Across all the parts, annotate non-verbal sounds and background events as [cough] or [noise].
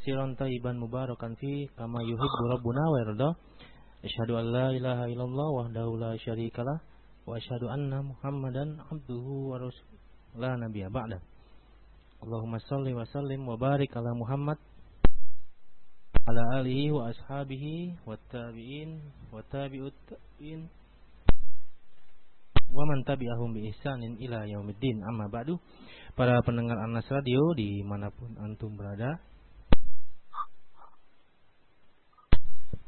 Hamdan kasiran tayyiban mubarakan fi kama yuhibbu rabbuna wa yarda. Asyhadu an la ilaha illallah wahdahu la syarikalah wa asyhadu anna Muhammadan abduhu wa rasuluh nabiyya ba'da. Allahumma salli wa sallim wa barik ala Muhammad ala alihi wa ashabihi wa tabi'in wa tabi'ut tabi'in wa man tabi'ahum bi ihsanin ila yaumiddin amma ba'du para pendengar Anas Radio di mana pun antum berada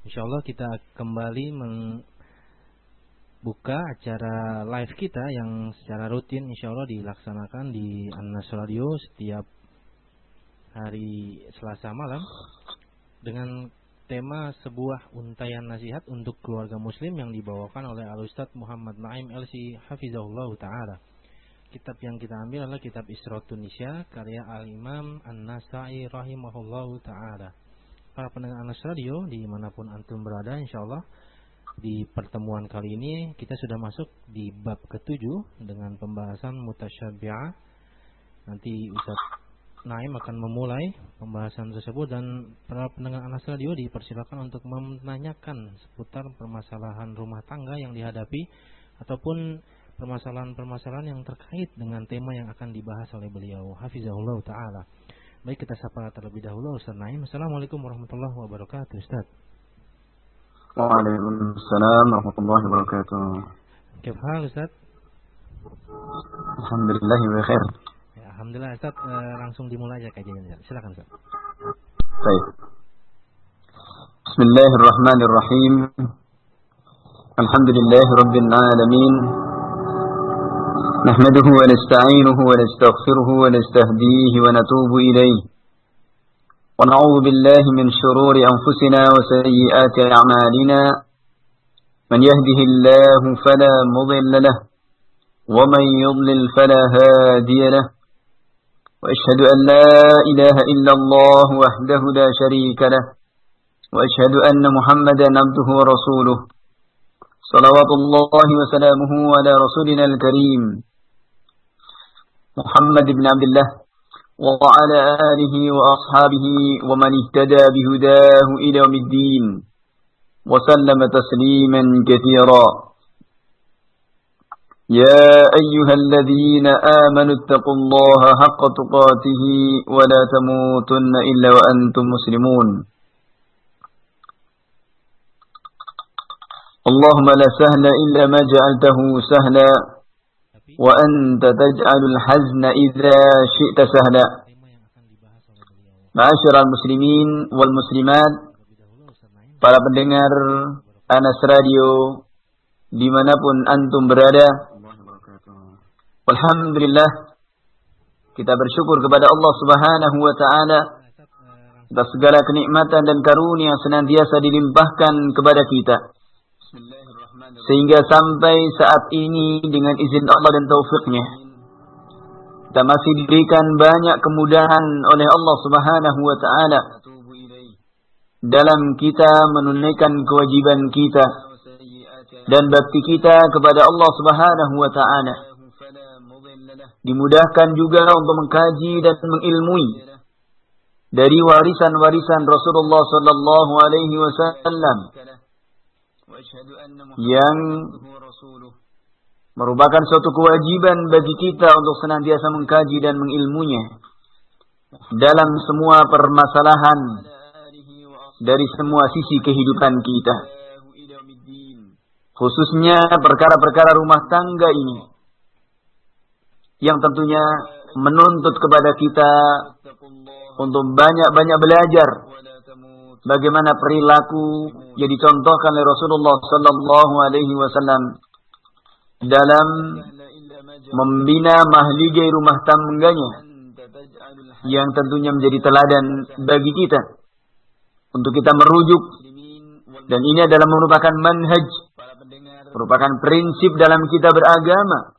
Insyaallah kita kembali membuka acara live kita yang secara rutin insyaallah dilaksanakan di Anas Radio setiap hari Selasa malam dengan tema sebuah untayan nasihat untuk keluarga muslim yang dibawakan oleh Al-Ustaz Muhammad Naim LC Hafizahullah Ta'ala. Kitab yang kita ambil adalah kitab Isra Tunisia karya Al-Imam An-Nasai Rahimahullah Ta'ala. Para pendengar Anas Radio di mana pun antum berada insyaAllah di pertemuan kali ini kita sudah masuk di bab ketujuh dengan pembahasan mutasyabi'ah. Nanti Ustaz Naim akan memulai pembahasan tersebut dan para pendengar Anas Radio dipersilakan untuk menanyakan seputar permasalahan rumah tangga yang dihadapi ataupun permasalahan-permasalahan yang terkait dengan tema yang akan dibahas oleh beliau Hafizahullah taala. Baik kita sapa terlebih dahulu Ustaz Naim. Assalamualaikum warahmatullahi wabarakatuh Ustaz. Waalaikumsalam warahmatullahi wabarakatuh. Kefal Ustaz? Alhamdulillah wa khair. Alhamdulillah Ustaz uh, langsung dimulai aja kajiannya. Silakan Ustaz. Baik. Bismillahirrahmanirrahim. Alhamdulillah rabbil alamin. نحمده ونستعينه ونستغفره ونستهديه ونتوب إليه. ونعوذ بالله من شرور أنفسنا وسيئات أعمالنا. من يهده الله فلا مضل له ومن يضلل فلا هادي له. وأشهد أن لا إله إلا الله وحده لا شريك له. وأشهد أن محمدا عبده ورسوله. صلوات الله وسلامه على رسولنا الكريم. محمد بن عبد الله وعلى آله وأصحابه ومن اهتدى بهداه إلى يوم الدين وسلم تسليما كثيرا. يا أيها الذين آمنوا اتقوا الله حق تقاته ولا تموتن إلا وأنتم مسلمون. اللهم لا سهل إلا ما جعلته سهلا wa anta taj'alul hazna idza syi'ta sahla. Ma'asyiral muslimin wal muslimat para pendengar Anas Radio di mana pun antum berada. Alhamdulillah kita bersyukur kepada Allah Subhanahu wa taala atas segala kenikmatan dan karunia senantiasa dilimpahkan kepada kita sehingga sampai saat ini dengan izin Allah dan taufiknya kita masih diberikan banyak kemudahan oleh Allah Subhanahu wa taala dalam kita menunaikan kewajiban kita dan bakti kita kepada Allah Subhanahu wa taala. Dimudahkan juga untuk mengkaji dan mengilmui dari warisan-warisan Rasulullah sallallahu alaihi wasallam yang merupakan suatu kewajiban bagi kita untuk senantiasa mengkaji dan mengilmunya dalam semua permasalahan dari semua sisi kehidupan kita. Khususnya perkara-perkara rumah tangga ini yang tentunya menuntut kepada kita untuk banyak-banyak belajar bagaimana perilaku yang dicontohkan oleh Rasulullah sallallahu alaihi wasallam dalam membina mahligai rumah tangganya yang tentunya menjadi teladan bagi kita untuk kita merujuk. Dan ini adalah merupakan manhaj merupakan prinsip dalam kita beragama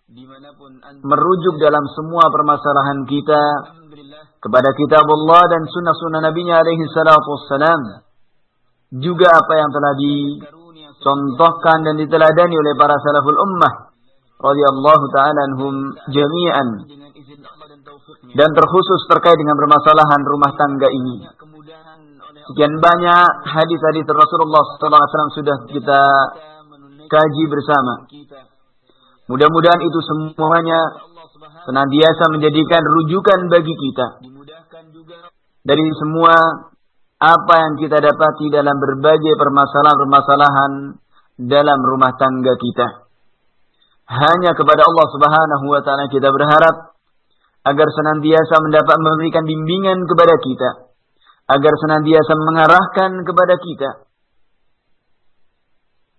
merujuk dalam semua permasalahan kita kepada kitab Allah dan sunnah-sunnah Nabi alaihi salatu wassalam juga apa yang telah dicontohkan dan diteladani oleh para salaful ummah radhiyallahu taala anhum jami'an dan terkhusus terkait dengan permasalahan rumah tangga ini. Sekian banyak hadis-hadis Rasulullah SAW sudah kita kaji bersama. Mudah-mudahan itu semuanya senantiasa menjadikan rujukan bagi kita dari semua apa yang kita dapati dalam berbagai permasalahan-permasalahan dalam rumah tangga kita. Hanya kepada Allah Subhanahu wa taala kita berharap agar senantiasa mendapat memberikan bimbingan kepada kita, agar senantiasa mengarahkan kepada kita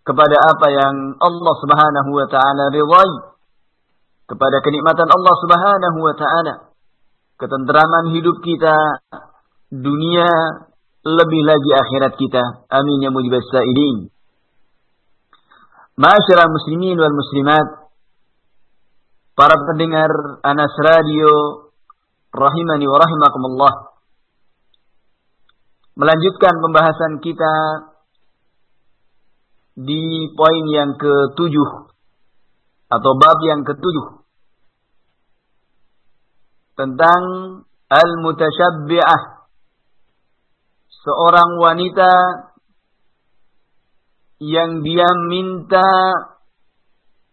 kepada apa yang Allah Subhanahu wa taala ridhai, kepada kenikmatan Allah Subhanahu wa taala, ketentraman hidup kita, dunia, lebih lagi akhirat kita. Amin ya mujibas sa'ilin. Masyarakat muslimin wal muslimat, para pendengar Anas Radio rahimani wa rahimakumullah. Melanjutkan pembahasan kita di poin yang ketujuh atau bab yang ketujuh tentang al-mutashabbi'ah seorang wanita yang dia minta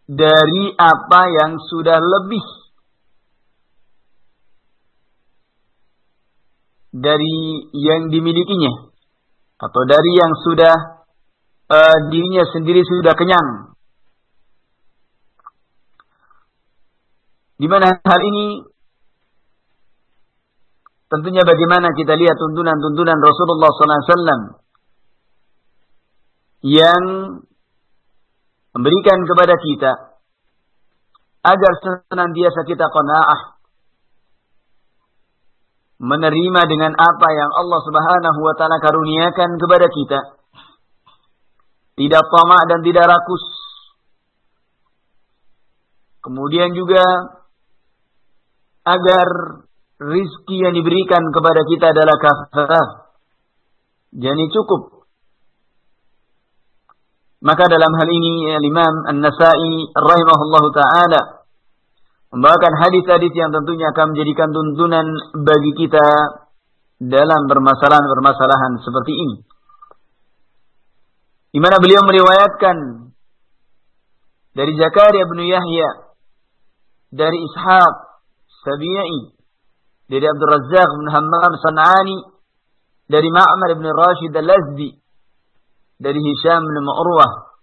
dari apa yang sudah lebih. Dari yang dimilikinya. Atau dari yang sudah uh, dirinya sendiri sudah kenyang. Di mana hal ini tentunya bagaimana kita lihat tuntunan-tuntunan Rasulullah SAW yang memberikan kepada kita agar senantiasa kita qanaah menerima dengan apa yang Allah Subhanahu wa taala karuniakan kepada kita. Tidak tamak dan tidak rakus. Kemudian juga agar rizki yang diberikan kepada kita adalah kafah jadi cukup maka dalam hal ini Imam An-Nasai rahimahullahu taala membawakan hadis-hadis yang tentunya akan menjadikan tuntunan bagi kita dalam permasalahan-permasalahan seperti ini. Di mana beliau meriwayatkan dari Zakaria bin Yahya, dari Ishaq Sabi'i, dari Abdul Razzaq bin Hammam San'ani, dari Ma'mar bin Rashid Al-Azdi, dari Hisham bin Urwah.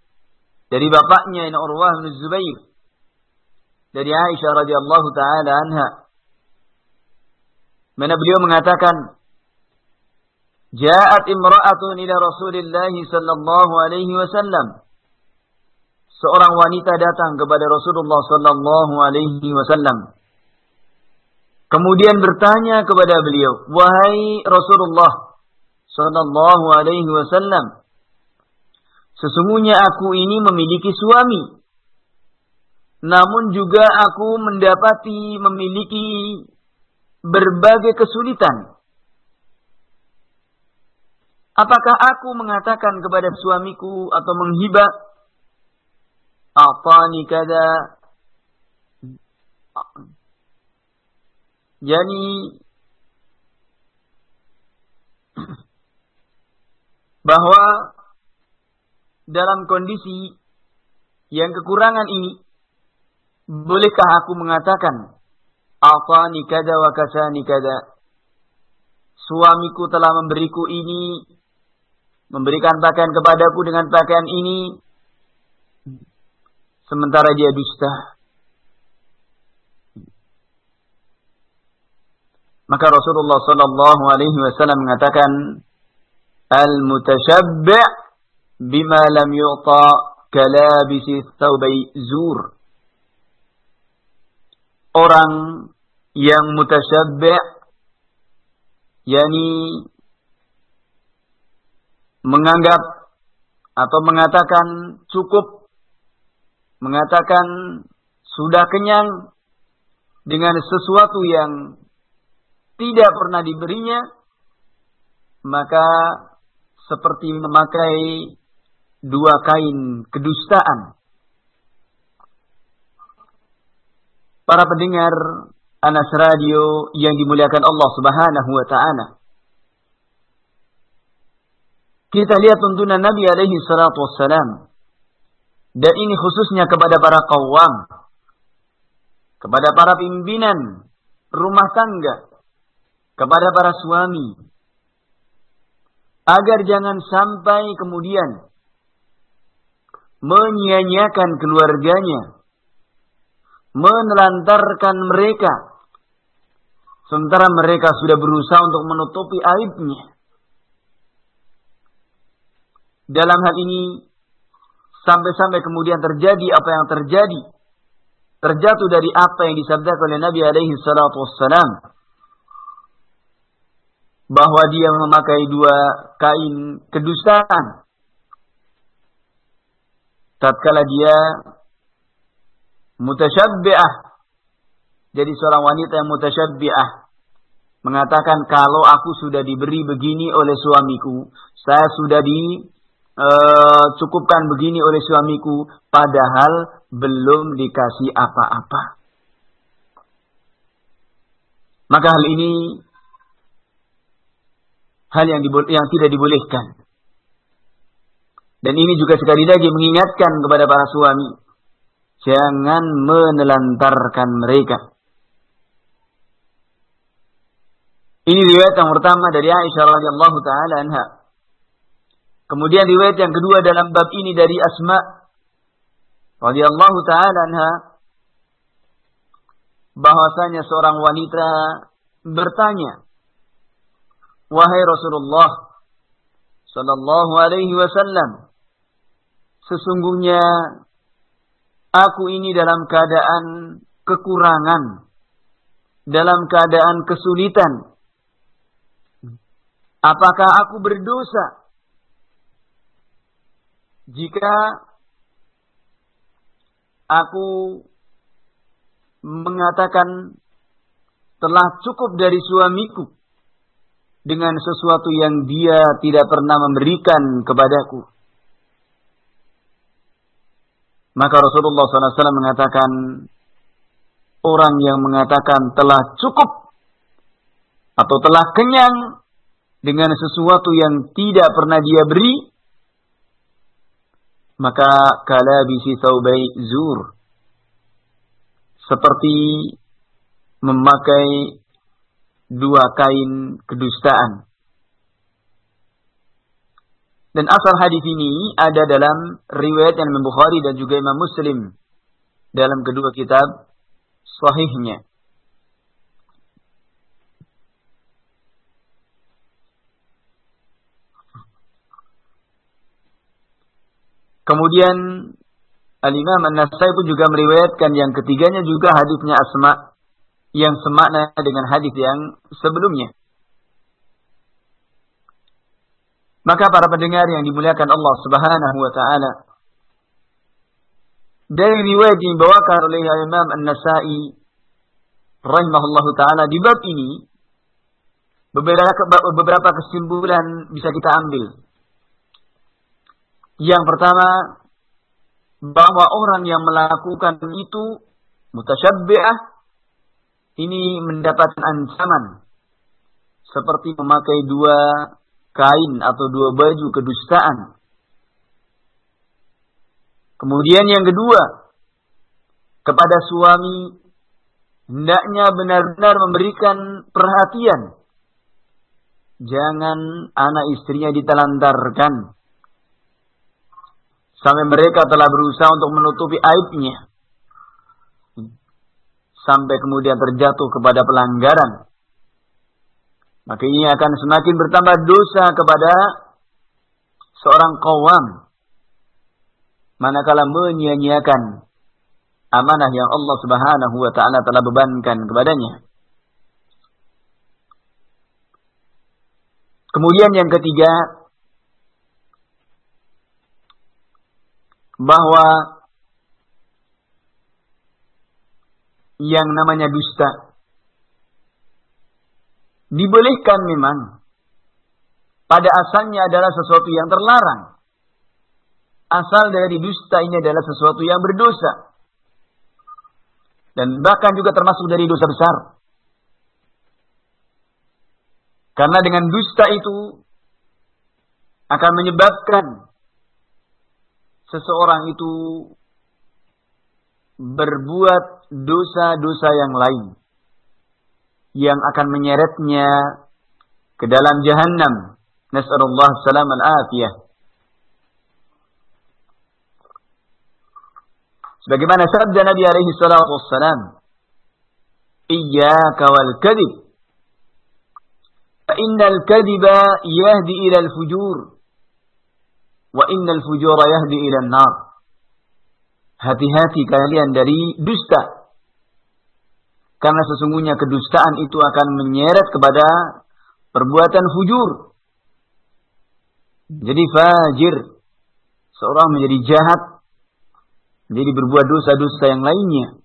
Dari bapaknya ini Urwah bin Zubair. Dari Aisyah radhiyallahu taala anha. Mana beliau mengatakan Ja'at imra'atun ila Rasulillah sallallahu alaihi wasallam. Seorang wanita datang kepada Rasulullah sallallahu alaihi wasallam Kemudian bertanya kepada beliau, "Wahai Rasulullah sallallahu alaihi wasallam, Sesungguhnya aku ini memiliki suami. Namun juga aku mendapati memiliki berbagai kesulitan. Apakah aku mengatakan kepada suamiku atau menghibah Atani kada Yani [clears throat] bahwa dalam kondisi yang kekurangan ini, bolehkah aku mengatakan, Afani kada wa kasani kada. Suamiku telah memberiku ini, memberikan pakaian kepadaku dengan pakaian ini, sementara dia dusta. Maka Rasulullah Sallallahu Alaihi Wasallam mengatakan, al-mutashabbi' bima lam yu'ta kalabisi thawbai zur. Orang yang mutashabbi' yakni menganggap atau mengatakan cukup mengatakan sudah kenyang dengan sesuatu yang tidak pernah diberinya, maka seperti memakai dua kain kedustaan. Para pendengar Anas Radio yang dimuliakan Allah Subhanahu wa taala. Kita lihat tuntunan Nabi alaihi salatu wassalam. Dan ini khususnya kepada para kawam. Kepada para pimpinan rumah tangga kepada para suami. Agar jangan sampai kemudian menyia-nyiakan keluarganya, menelantarkan mereka, sementara mereka sudah berusaha untuk menutupi aibnya. Dalam hal ini, sampai-sampai kemudian terjadi apa yang terjadi, terjatuh dari apa yang disabdakan oleh Nabi alaihi salatu wassalam, bahwa dia memakai dua kain kedustaan. Tatkala dia mutasyabbi'ah. Jadi seorang wanita yang mutasyabbi'ah. Mengatakan kalau aku sudah diberi begini oleh suamiku. Saya sudah dicukupkan uh, begini oleh suamiku. Padahal belum dikasih apa-apa. Maka hal ini hal yang, yang tidak dibolehkan. Dan ini juga sekali lagi mengingatkan kepada para suami. Jangan menelantarkan mereka. Ini riwayat yang pertama dari Aisyah radhiyallahu taala anha. Kemudian riwayat yang kedua dalam bab ini dari Asma radhiyallahu taala anha bahwasanya seorang wanita bertanya Wahai Rasulullah sallallahu alaihi wasallam, sesungguhnya aku ini dalam keadaan kekurangan, dalam keadaan kesulitan. Apakah aku berdosa jika aku mengatakan telah cukup dari suamiku dengan sesuatu yang dia tidak pernah memberikan kepadaku. Maka Rasulullah SAW mengatakan, orang yang mengatakan telah cukup atau telah kenyang dengan sesuatu yang tidak pernah dia beri, maka kala bisi taubai zur. Seperti memakai dua kain kedustaan. Dan asal hadis ini ada dalam riwayat yang Imam Bukhari dan juga Imam Muslim dalam kedua kitab sahihnya. Kemudian Al-Imam An-Nasai pun juga meriwayatkan yang ketiganya juga hadisnya Asma yang semakna dengan hadis yang sebelumnya. Maka para pendengar yang dimuliakan Allah Subhanahu wa taala dari riwayat yang dibawakan oleh Imam An-Nasa'i rahimahullahu taala di bab ini beberapa beberapa kesimpulan bisa kita ambil. Yang pertama bahwa orang yang melakukan itu mutasyabbi'ah ini mendapatkan ancaman seperti memakai dua kain atau dua baju kedustaan. Kemudian yang kedua, kepada suami hendaknya benar-benar memberikan perhatian. Jangan anak istrinya ditelantarkan. Sampai mereka telah berusaha untuk menutupi aibnya sampai kemudian terjatuh kepada pelanggaran. Maka ini akan semakin bertambah dosa kepada seorang kawam manakala menyia-nyiakan amanah yang Allah Subhanahu wa taala telah bebankan kepadanya. Kemudian yang ketiga bahwa yang namanya dusta dibolehkan memang pada asalnya adalah sesuatu yang terlarang. Asal dari dusta ini adalah sesuatu yang berdosa. Dan bahkan juga termasuk dari dosa besar. Karena dengan dusta itu akan menyebabkan seseorang itu berbuat dosa-dosa yang lain yang akan menyeretnya ke dalam jahanam. Nas'alullah salam al-afiyah. Sebagaimana sabda Nabi alaihi salatu wassalam, "Iyyaka wal kadhib." Fa innal yahdi ila al-fujur wa innal fujura yahdi ila an-nar. Hati-hati kalian dari dusta karena sesungguhnya kedustaan itu akan menyeret kepada perbuatan fujur. Jadi fajir. Seorang menjadi jahat. Jadi berbuat dosa-dosa yang lainnya.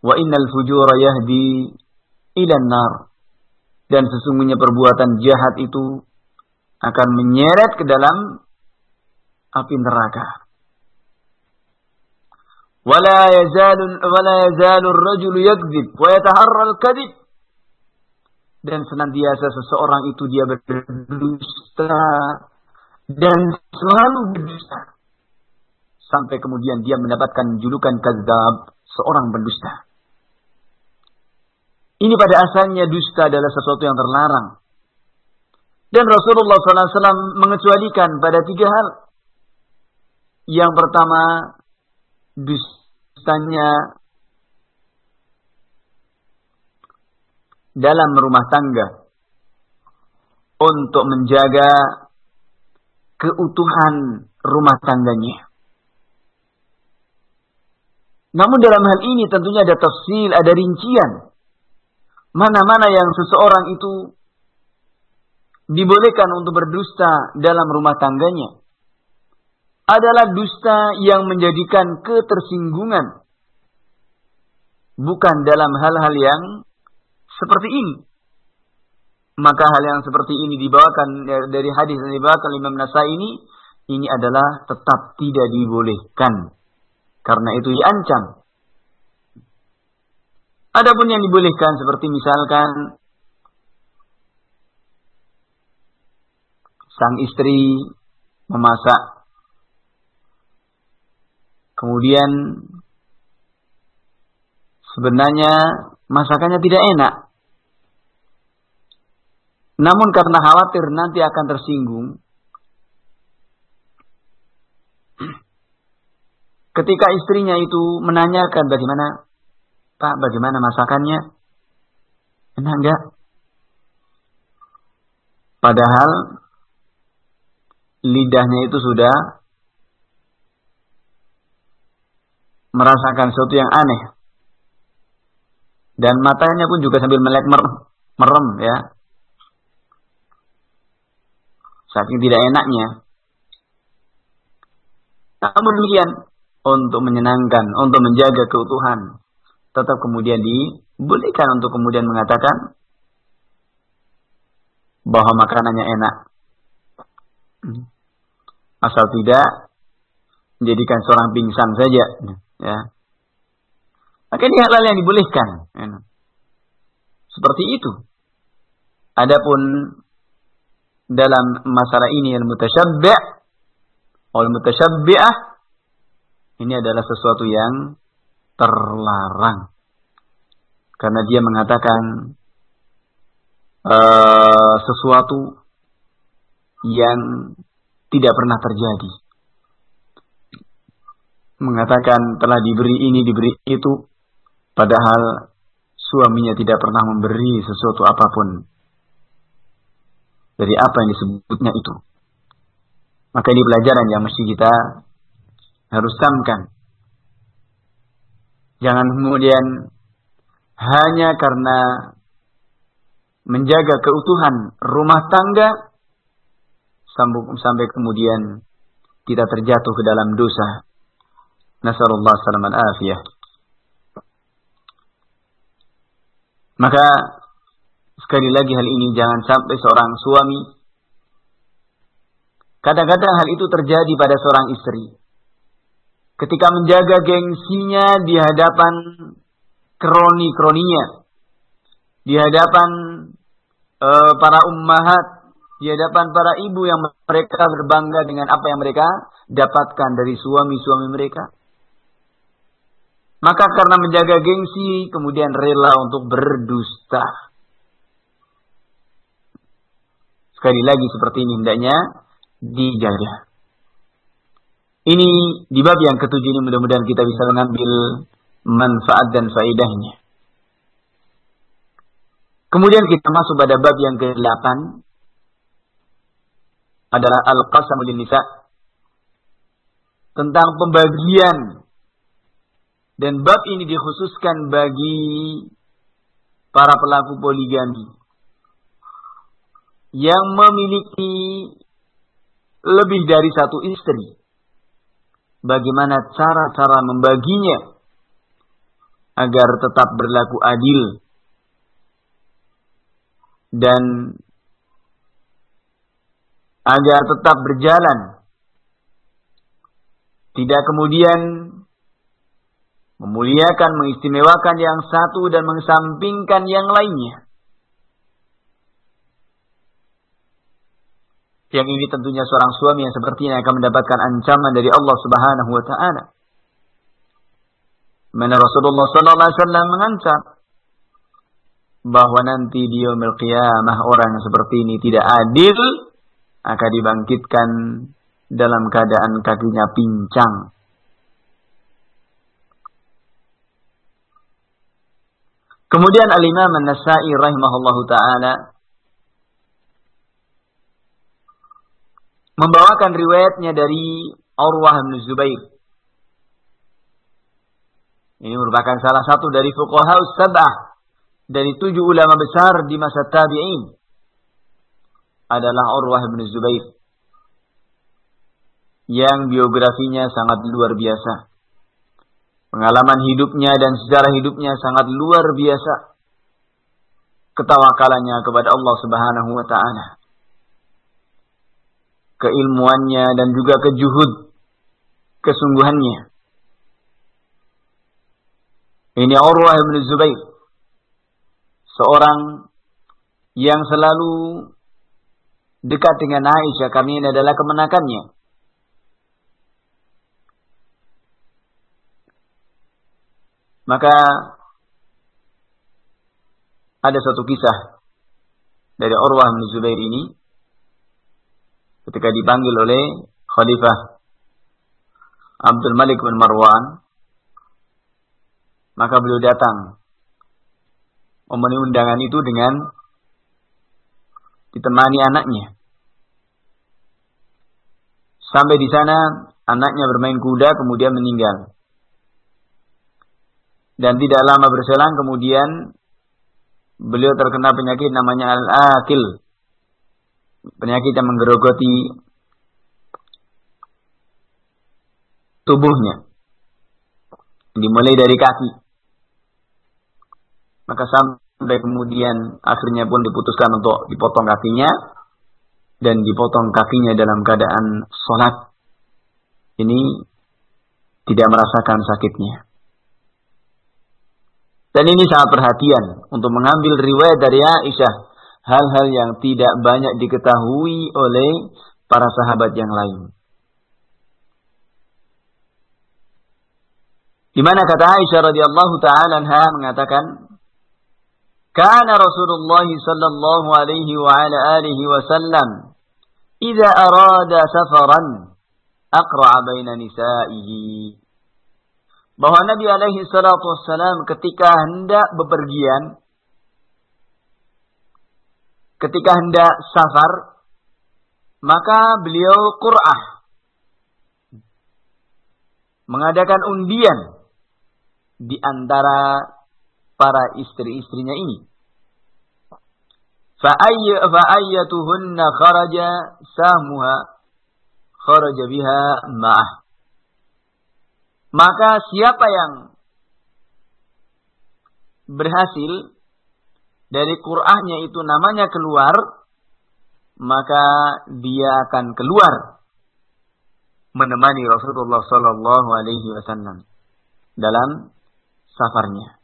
Wa innal fujura yahdi ilan nar. Dan sesungguhnya perbuatan jahat itu akan menyeret ke dalam api neraka. ولا يزال ولا يزال الرجل يكذب ويتحرى الكذب dan senantiasa seseorang itu dia berdusta dan selalu berdusta sampai kemudian dia mendapatkan julukan kadzab seorang pendusta. Ini pada asalnya dusta adalah sesuatu yang terlarang. Dan Rasulullah SAW mengecualikan pada tiga hal. Yang pertama, dustanya dalam rumah tangga untuk menjaga keutuhan rumah tangganya. Namun dalam hal ini tentunya ada tafsil, ada rincian. Mana-mana yang seseorang itu dibolehkan untuk berdusta dalam rumah tangganya adalah dusta yang menjadikan ketersinggungan. Bukan dalam hal-hal yang seperti ini. Maka hal yang seperti ini dibawakan dari hadis yang dibawakan Imam Nasai ini, ini adalah tetap tidak dibolehkan. Karena itu diancam. Adapun yang dibolehkan seperti misalkan sang istri memasak Kemudian sebenarnya masakannya tidak enak. Namun karena khawatir nanti akan tersinggung, ketika istrinya itu menanyakan bagaimana, Pak, bagaimana masakannya? Enak enggak? Padahal lidahnya itu sudah merasakan sesuatu yang aneh. Dan matanya pun juga sambil melek merem ya. Saking tidak enaknya. Namun demikian, untuk menyenangkan, untuk menjaga keutuhan, tetap kemudian dibolehkan untuk kemudian mengatakan bahwa makanannya enak. Asal tidak menjadikan seorang pingsan saja. Ya. Maka ini hal-hal yang dibolehkan. Ya. Seperti itu. Adapun dalam masalah ini yang mutasyabbi' al mutasyabbi'ah ini adalah sesuatu yang terlarang. Karena dia mengatakan uh, sesuatu yang tidak pernah terjadi mengatakan telah diberi ini, diberi itu, padahal suaminya tidak pernah memberi sesuatu apa pun dari apa yang disebutnya itu. Maka ini pelajaran yang mesti kita harus camkan. Jangan kemudian hanya karena menjaga keutuhan rumah tangga sampai kemudian kita terjatuh ke dalam dosa. Nasallallahu salam al-afiyah. Maka sekali lagi hal ini jangan sampai seorang suami kadang-kadang hal itu terjadi pada seorang istri. Ketika menjaga gengsinya di hadapan kroni-kroninya, di hadapan uh, para ummahat, di hadapan para ibu yang mereka berbangga dengan apa yang mereka dapatkan dari suami-suami mereka. Maka karena menjaga gengsi, kemudian rela untuk berdusta. Sekali lagi seperti ini hendaknya dijaga. Ini di bab yang ketujuh ini mudah-mudahan kita bisa mengambil manfaat dan faedahnya. Kemudian kita masuk pada bab yang ke-8 adalah al-qasamul nisa tentang pembagian dan bab ini dikhususkan bagi para pelaku poligami yang memiliki lebih dari satu istri. Bagaimana cara-cara membaginya agar tetap berlaku adil dan agar tetap berjalan. Tidak kemudian memuliakan, mengistimewakan yang satu dan mengesampingkan yang lainnya. Yang ini tentunya seorang suami yang sepertinya akan mendapatkan ancaman dari Allah Subhanahu wa taala. Mana Rasulullah sallallahu alaihi wasallam mengancam bahwa nanti di yaumil qiyamah orang yang seperti ini tidak adil akan dibangkitkan dalam keadaan kakinya pincang Kemudian Al-Imam An-Nasai rahimahullahu taala membawakan riwayatnya dari Urwah bin Zubair. Ini merupakan salah satu dari fuqaha sab'ah dari tujuh ulama besar di masa tabi'in adalah Urwah bin Zubair yang biografinya sangat luar biasa. Pengalaman hidupnya dan sejarah hidupnya sangat luar biasa. Ketawakalannya kepada Allah Subhanahu wa taala. Keilmuannya dan juga kejuhud kesungguhannya. Ini Urwah bin Zubair. Seorang yang selalu dekat dengan Aisyah. Kami ini adalah kemenakannya. Maka ada satu kisah dari Urwah bin Zubair ini ketika dipanggil oleh Khalifah Abdul Malik bin Marwan maka beliau datang memenuhi undangan itu dengan ditemani anaknya. Sampai di sana anaknya bermain kuda kemudian meninggal dan tidak lama berselang kemudian beliau terkena penyakit namanya al-akil. Penyakit yang menggerogoti tubuhnya. Dimulai dari kaki. Maka sampai kemudian akhirnya pun diputuskan untuk dipotong kakinya dan dipotong kakinya dalam keadaan sholat. Ini tidak merasakan sakitnya. Dan ini sangat perhatian untuk mengambil riwayat dari Aisyah. Hal-hal yang tidak banyak diketahui oleh para sahabat yang lain. Di mana kata Aisyah radhiyallahu taala anha mengatakan, "Kana Rasulullah sallallahu alaihi wa ala alihi wasallam idza arada safaran aqra baina nisaihi." Bahwa Nabi alaihi salatu wassalam ketika hendak bepergian, ketika hendak safar, Maka beliau qur'ah. Mengadakan undian di antara para istri-istrinya ini. Fa'ayyatuhunna kharaja sahmuha kharaja biha ma'ah. Maka siapa yang berhasil dari Qur'annya itu namanya keluar, maka dia akan keluar menemani Rasulullah Sallallahu Alaihi Wasallam dalam safarnya.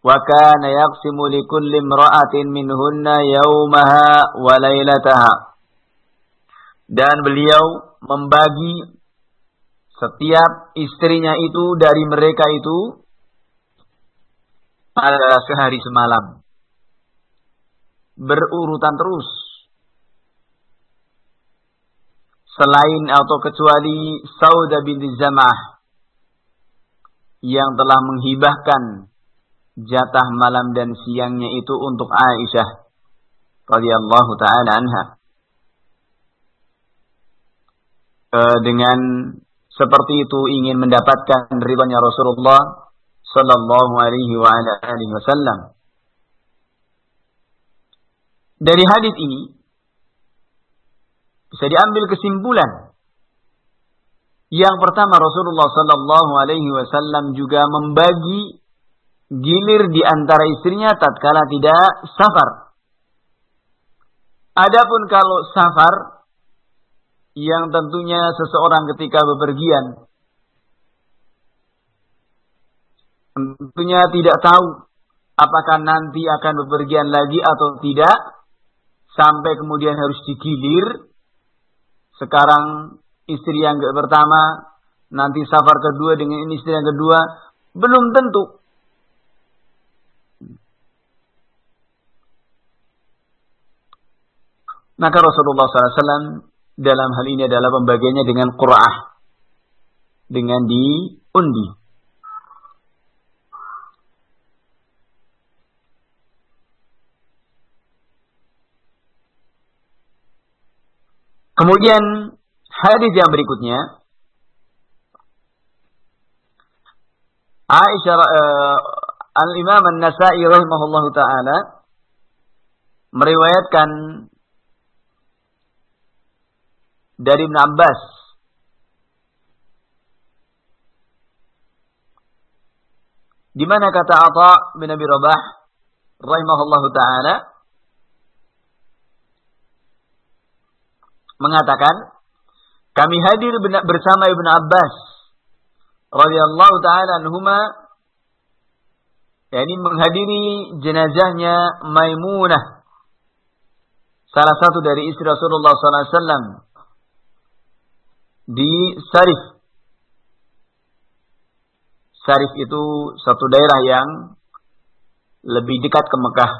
Wa kana yaqsimu li kulli imra'atin minhunna yawmaha wa lailataha. Dan beliau membagi setiap istrinya itu dari mereka itu adalah sehari semalam. Berurutan terus. Selain atau kecuali Sauda binti Zamah yang telah menghibahkan jatah malam dan siangnya itu untuk Aisyah radhiyallahu taala anha. E, dengan seperti itu ingin mendapatkan ridhonya Rasulullah sallallahu alaihi wasallam. Dari hadis ini bisa diambil kesimpulan yang pertama Rasulullah sallallahu alaihi wasallam juga membagi gilir di antara istrinya tatkala tidak safar. Adapun kalau safar yang tentunya seseorang ketika bepergian tentunya tidak tahu apakah nanti akan bepergian lagi atau tidak sampai kemudian harus digilir. Sekarang istri yang pertama nanti safar kedua dengan istri yang kedua belum tentu. Maka Rasulullah SAW dalam hal ini adalah pembagiannya dengan qur'ah. Dengan diundi. Kemudian hadis yang berikutnya Aisyah uh, Al-Imam An-Nasa'i rahimahullahu taala meriwayatkan dari Ibn Abbas. Di mana kata Atha bin Abi Rabah rahimahullahu taala mengatakan kami hadir bersama Ibn Abbas radhiyallahu taala anhuma yakni menghadiri jenazahnya Maimunah salah satu dari istri Rasulullah sallallahu alaihi wasallam di Sarif. Sarif itu satu daerah yang lebih dekat ke Mekah.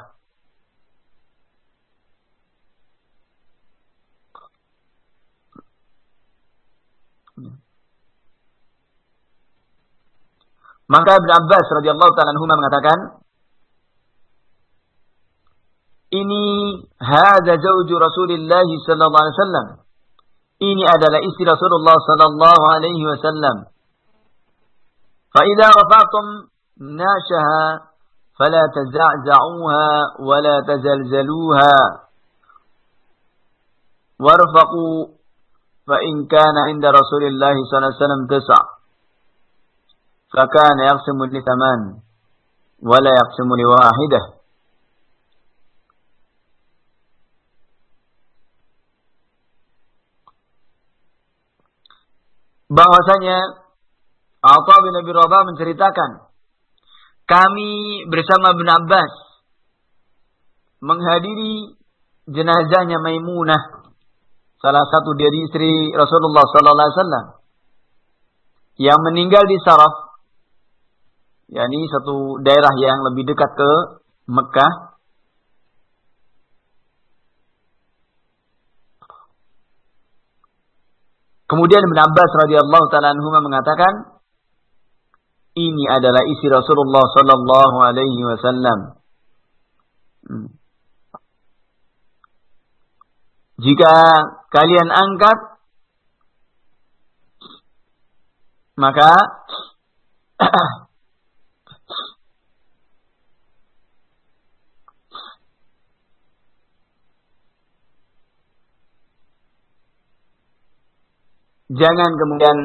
Maka Ibn Abbas radhiyallahu taala anhu mengatakan, ini hadza zauju Rasulillah sallallahu alaihi wasallam. Ini adalah istri Rasulullah sallallahu alaihi wasallam. فإذا رفعتم ناشها فلا تزعزعوها ولا تزلزلوها. وارفقوا فإن كان عند رسول الله صلى الله عليه وسلم تسع. فكان يقسم لثمان ولا يقسم لواحدة. Bahwasanya Atha bin Abi Rabah menceritakan kami bersama bin Abbas menghadiri jenazahnya Maimunah salah satu dari istri Rasulullah sallallahu alaihi wasallam yang meninggal di Saraf yakni satu daerah yang lebih dekat ke Mekah Kemudian Ibn Abbas radhiyallahu taala mengatakan, ini adalah isi Rasulullah sallallahu alaihi wasallam. Hmm. Jika kalian angkat, maka [clears throat] jangan kemudian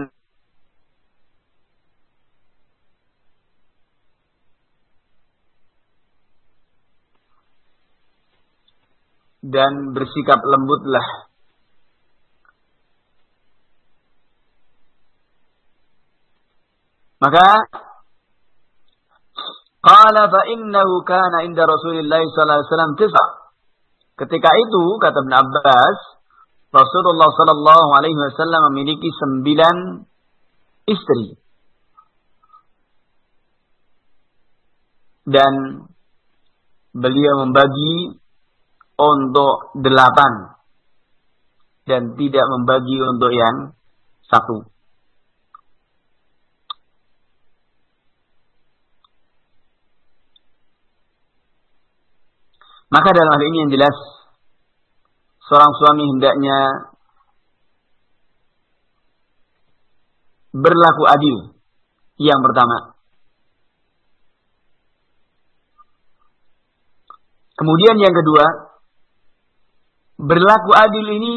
dan bersikap lembutlah. Maka qala fa innahu kana inda Rasulillah sallallahu alaihi wasallam tis'a. Ketika itu kata Ibn Abbas, Rasulullah sallallahu alaihi wasallam memiliki sembilan istri. Dan beliau membagi untuk delapan dan tidak membagi untuk yang satu. Maka dalam hal ini yang jelas seorang suami hendaknya berlaku adil. Yang pertama, Kemudian yang kedua, berlaku adil ini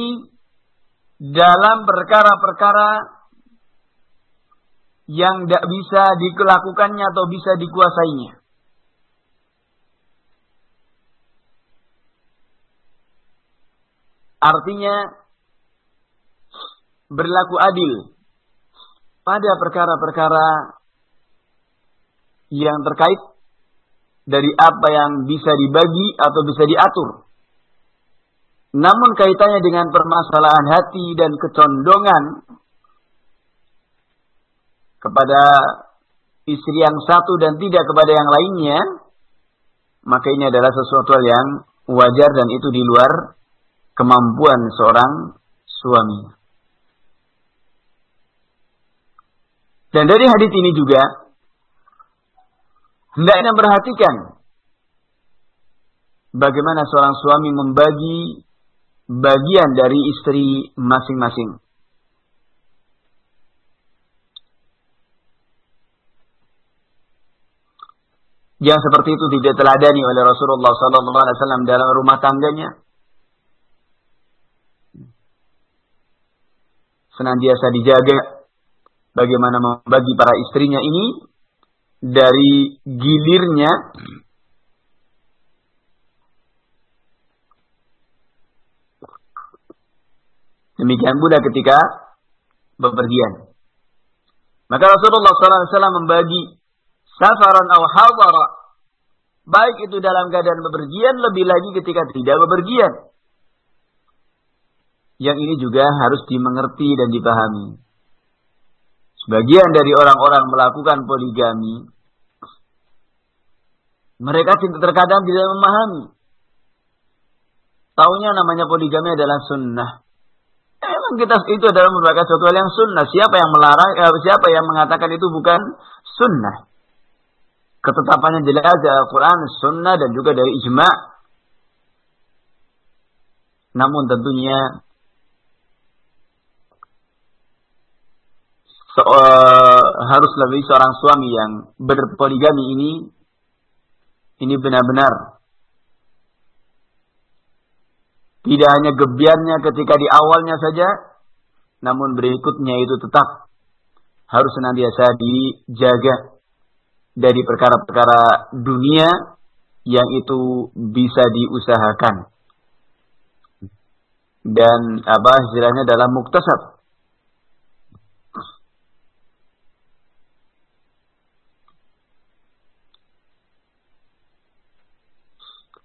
dalam perkara-perkara yang tidak bisa dilakukannya atau bisa dikuasainya. Artinya berlaku adil pada perkara-perkara yang terkait dari apa yang bisa dibagi atau bisa diatur. Namun kaitannya dengan permasalahan hati dan kecondongan kepada istri yang satu dan tidak kepada yang lainnya, maka ini adalah sesuatu yang wajar dan itu di luar kemampuan seorang suami. Dan dari hadis ini juga hendaknya perhatikan bagaimana seorang suami membagi bagian dari istri masing-masing. Yang seperti itu tidak teladani oleh Rasulullah SAW dalam rumah tangganya. Senantiasa dijaga bagaimana membagi para istrinya ini dari gilirnya Demikian pula ketika bepergian. Maka Rasulullah SAW membagi safaran atau hadara. Baik itu dalam keadaan bepergian, lebih lagi ketika tidak bepergian. Yang ini juga harus dimengerti dan dipahami. Sebagian dari orang-orang melakukan poligami, mereka terkadang tidak memahami. Taunya namanya poligami adalah sunnah. Emang kita itu adalah merupakan sesuatu hal yang sunnah. Siapa yang melarang, eh, siapa yang mengatakan itu bukan sunnah? Ketetapannya jelas dari Al-Quran, sunnah dan juga dari ijma. Namun tentunya so, uh, harus lebih seorang suami yang berpoligami ini ini benar-benar Tidak hanya gebiarnya ketika di awalnya saja, namun berikutnya itu tetap harus senantiasa dijaga dari perkara-perkara dunia yang itu bisa diusahakan. Dan apa istilahnya dalam muktasab.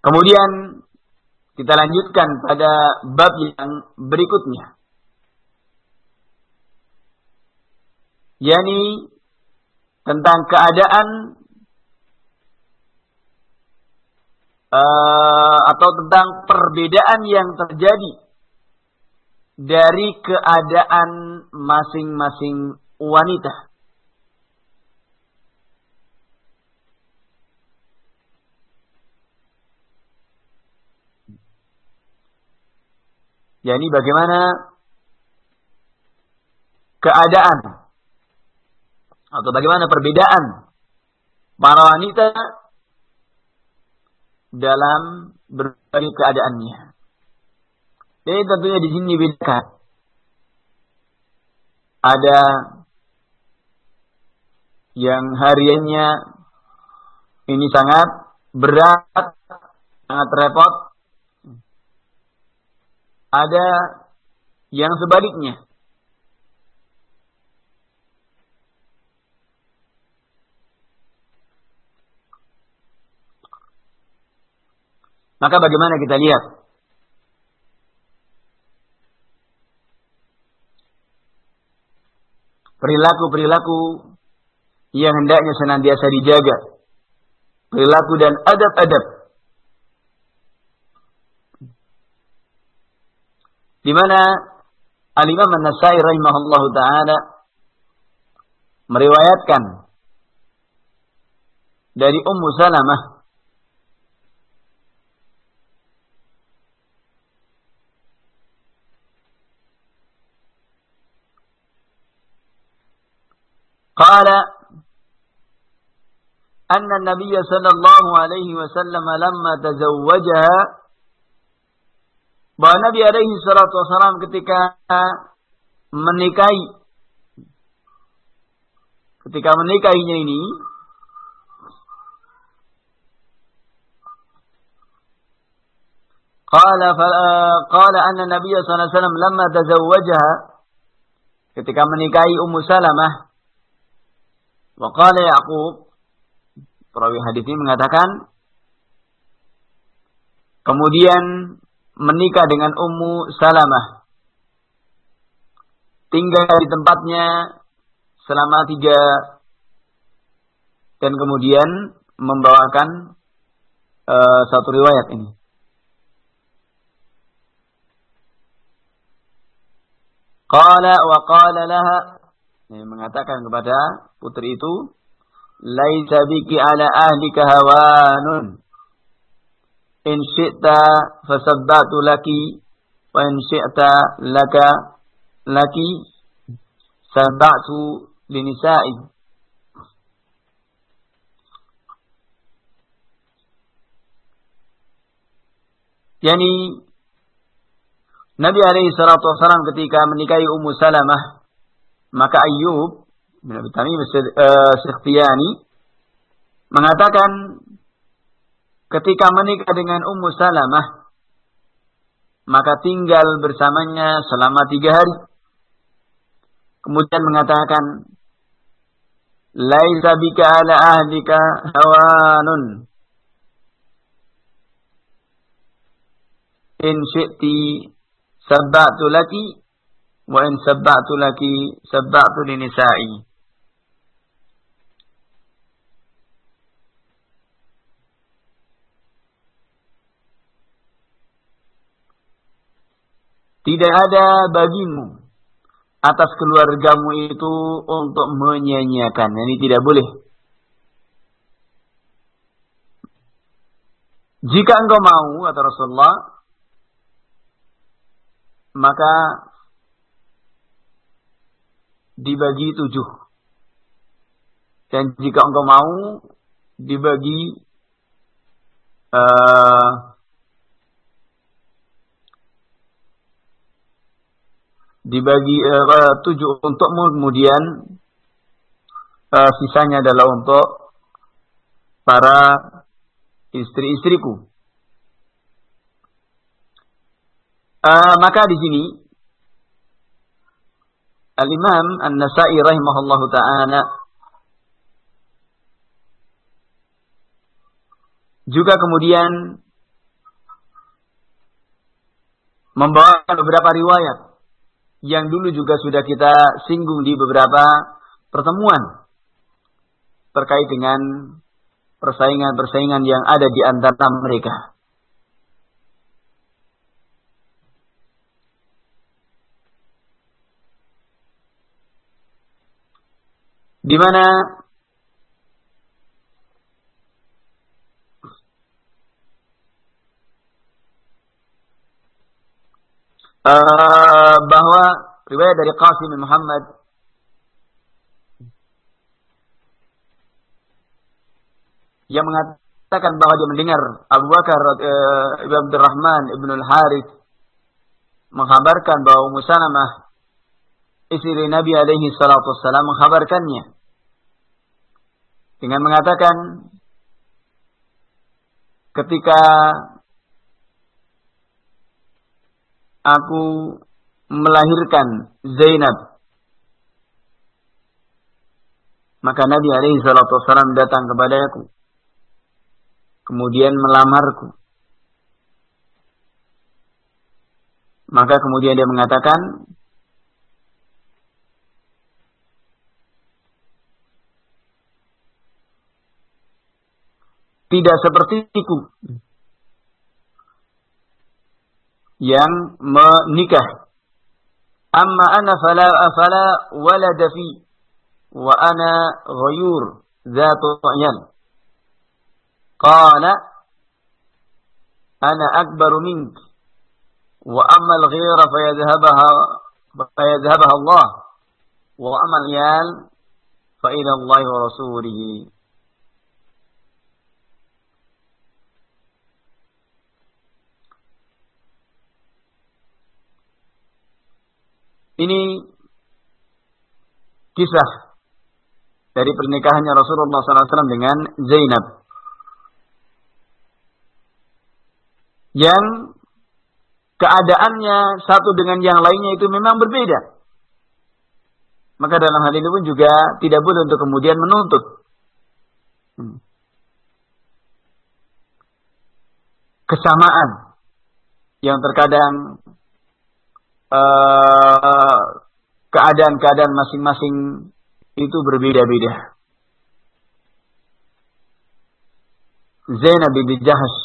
Kemudian kita lanjutkan pada bab yang berikutnya. yakni tentang keadaan uh, atau tentang perbedaan yang terjadi dari keadaan masing-masing wanita. Yakni bagaimana keadaan atau bagaimana perbedaan para wanita dalam berbagai keadaannya. Jadi tentunya di sini dibedakan. Ada yang hariannya ini sangat berat, sangat repot. Ada yang sebaliknya. Maka bagaimana kita lihat? Perilaku-perilaku yang hendaknya senantiasa dijaga. Perilaku dan adab-adab. Di mana Al-Imam An-Nasai taala meriwayatkan dari Ummu Salamah قال أن النبي صلى الله عليه وسلم لما تزوجها bahwa Nabi alaihi salatu wasalam ketika menikahi ketika menikahinya ini Qala eh, qala anna Nabi sallallahu alaihi wasallam lamma tazawwajaha ketika menikahi Ummu Salamah wa qala Yaqub perawi hadis ini mengatakan kemudian menikah dengan Ummu Salamah tinggal di tempatnya selama tiga dan kemudian membawakan uh, satu riwayat ini. Qala wa qala laha ini mengatakan kepada putri itu, "Laisa biki ala ahlika hawanun. In syi'ta fasabbatu laki wa in syi'ta laka laki sabbatu linisa'i." Yani Nabi alaihi salatu wasallam ketika menikahi Ummu Salamah maka Ayub bin Abi Tamim Sikhtiyani mengatakan ketika menikah dengan Ummu Salamah maka tinggal bersamanya selama tiga hari. Kemudian mengatakan Laisa bika ala ahlika hawanun In syi'ti sabbatu laki wa in sabba'tu laki sabba'tu li Tidak ada bagimu atas keluargamu itu untuk menyanyiakan. Ini tidak boleh. Jika engkau mau, kata Rasulullah, maka dibagi tujuh. Dan jika engkau mau dibagi uh, dibagi uh, tujuh untukmu kemudian uh, sisanya adalah untuk para istri-istriku. Uh, maka di sini Al-Imam An-Nasai rahimahullahu taala juga kemudian membawakan beberapa riwayat yang dulu juga sudah kita singgung di beberapa pertemuan terkait dengan persaingan-persaingan yang ada di antara mereka. di mana uh, bahwa riwayat dari Qasim bin Muhammad yang mengatakan bahwa dia mendengar Abu Bakar uh, Ibn Abdurrahman Ibn al-Harith mengkabarkan bahwa Musalamah istri Nabi alaihi salatu wassalam mengkabarkannya dengan mengatakan ketika aku melahirkan Zainab maka Nabi alaihi salatu wasallam datang kepada aku kemudian melamarku maka kemudian dia mengatakan tidak sepertiku yang menikah. أما أنا فلا أفلا ولد في وأنا غيور ذات طعيان قال أنا أكبر منك وأما الغير فيذهبها فيذهبها الله. وأما العيال فإلى الله ورسوله. Ini kisah dari pernikahannya Rasulullah SAW dengan Zainab. Yang keadaannya satu dengan yang lainnya itu memang berbeda. Maka dalam hal ini pun juga tidak boleh untuk kemudian menuntut. Hmm. Kesamaan yang terkadang Eh, keadaan-keadaan masing-masing itu berbeda-beda. Zainab bin Jahsh.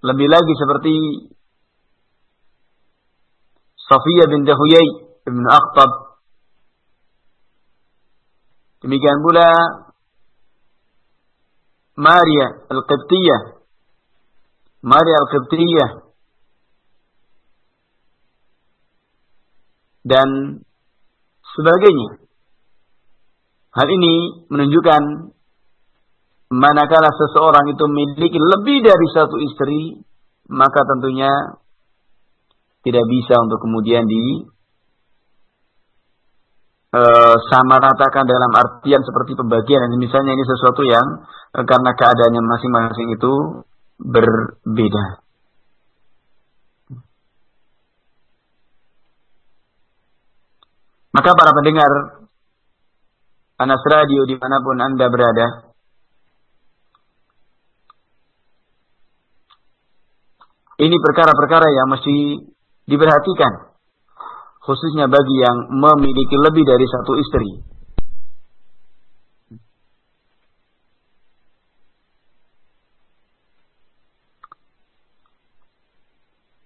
Lebih lagi seperti Safiyah bin Huyai bin Akhtab. Demikian pula Maria Al-Qibtiyah Maria Al-Qibtiyah dan sebagainya. Hal ini menunjukkan manakala seseorang itu memiliki lebih dari satu istri, maka tentunya tidak bisa untuk kemudian di uh, sama ratakan dalam artian seperti pembagian. Misalnya ini sesuatu yang uh, karena keadaannya masing-masing itu berbeda. Maka para pendengar Anas Radio di mana pun Anda berada, ini perkara-perkara yang mesti diperhatikan. Khususnya bagi yang memiliki lebih dari satu istri.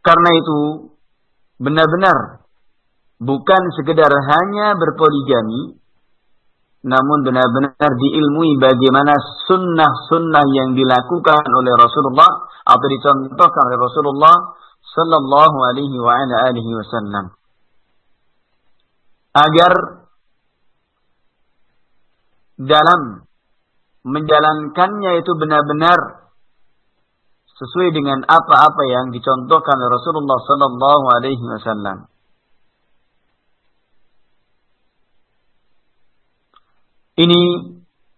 Karena itu benar-benar bukan sekedar hanya berpoligami, namun benar-benar diilmui bagaimana sunnah-sunnah yang dilakukan oleh Rasulullah atau dicontohkan oleh Rasulullah Sallallahu Alaihi wa ala alihi Wasallam. Agar dalam menjalankannya itu benar-benar sesuai dengan apa-apa yang dicontohkan Rasulullah sallallahu alaihi wasallam. Ini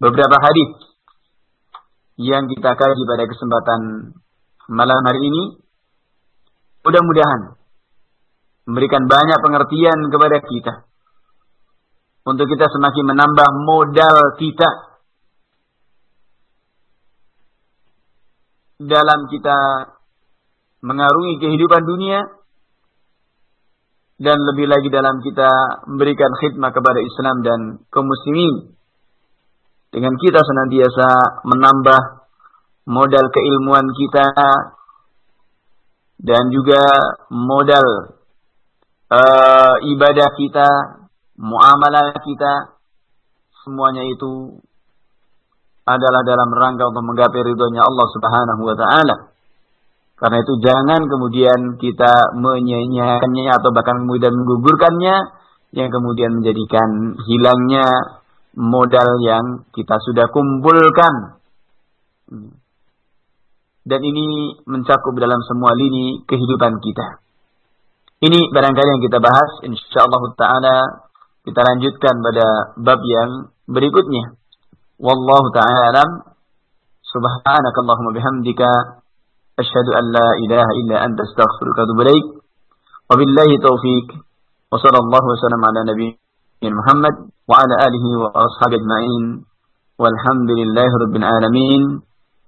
beberapa hadis yang kita kaji pada kesempatan malam hari ini. Mudah-mudahan memberikan banyak pengertian kepada kita. Untuk kita semakin menambah modal kita dalam kita mengarungi kehidupan dunia dan lebih lagi dalam kita memberikan khidmat kepada Islam dan kaum muslimin. Dengan kita senantiasa menambah modal keilmuan kita dan juga modal uh, ibadah kita, muamalah kita semuanya itu adalah dalam rangka untuk menggapai ridhonya Allah Subhanahu wa taala. Karena itu jangan kemudian kita menyanyikannya atau bahkan kemudian menggugurkannya yang kemudian menjadikan hilangnya modal yang kita sudah kumpulkan. Dan ini mencakup dalam semua lini kehidupan kita. Ini barangkali yang kita bahas insyaallah taala kita lanjutkan pada bab yang berikutnya. والله تعالى أعلم. سبحانك اللهم بحمدك أشهد أن لا إله إلا أنت أستغفرك وأتوب إليك. وبالله توفيق وصلى الله وسلم على نبينا محمد وعلى آله وأصحابه أجمعين. والحمد لله رب العالمين.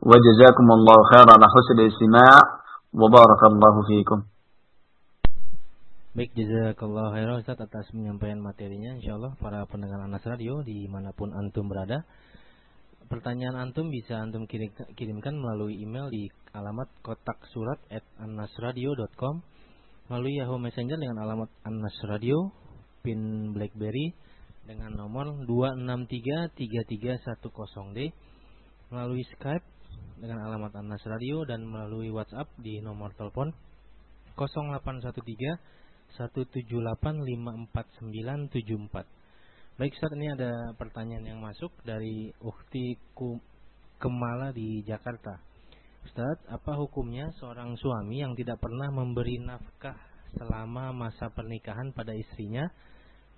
وجزاكم الله خيرا على حسن الاستماع. وبارك الله فيكم. Baik, jazakallah khairan Ustaz atas menyampaikan materinya. Insyaallah para pendengar Anas Radio dimanapun Antum berada, Pertanyaan antum bisa antum kirimkan melalui email di alamat kotak surat at annasradio.com melalui Yahoo Messenger dengan alamat annasradio pin BlackBerry dengan nomor 2633310D melalui Skype dengan alamat Anas Radio dan melalui WhatsApp di nomor telepon 0813 1785494. Baik Ustaz, ini ada pertanyaan yang masuk dari Ukti Kemala di Jakarta. Ustaz, apa hukumnya seorang suami yang tidak pernah memberi nafkah selama masa pernikahan pada istrinya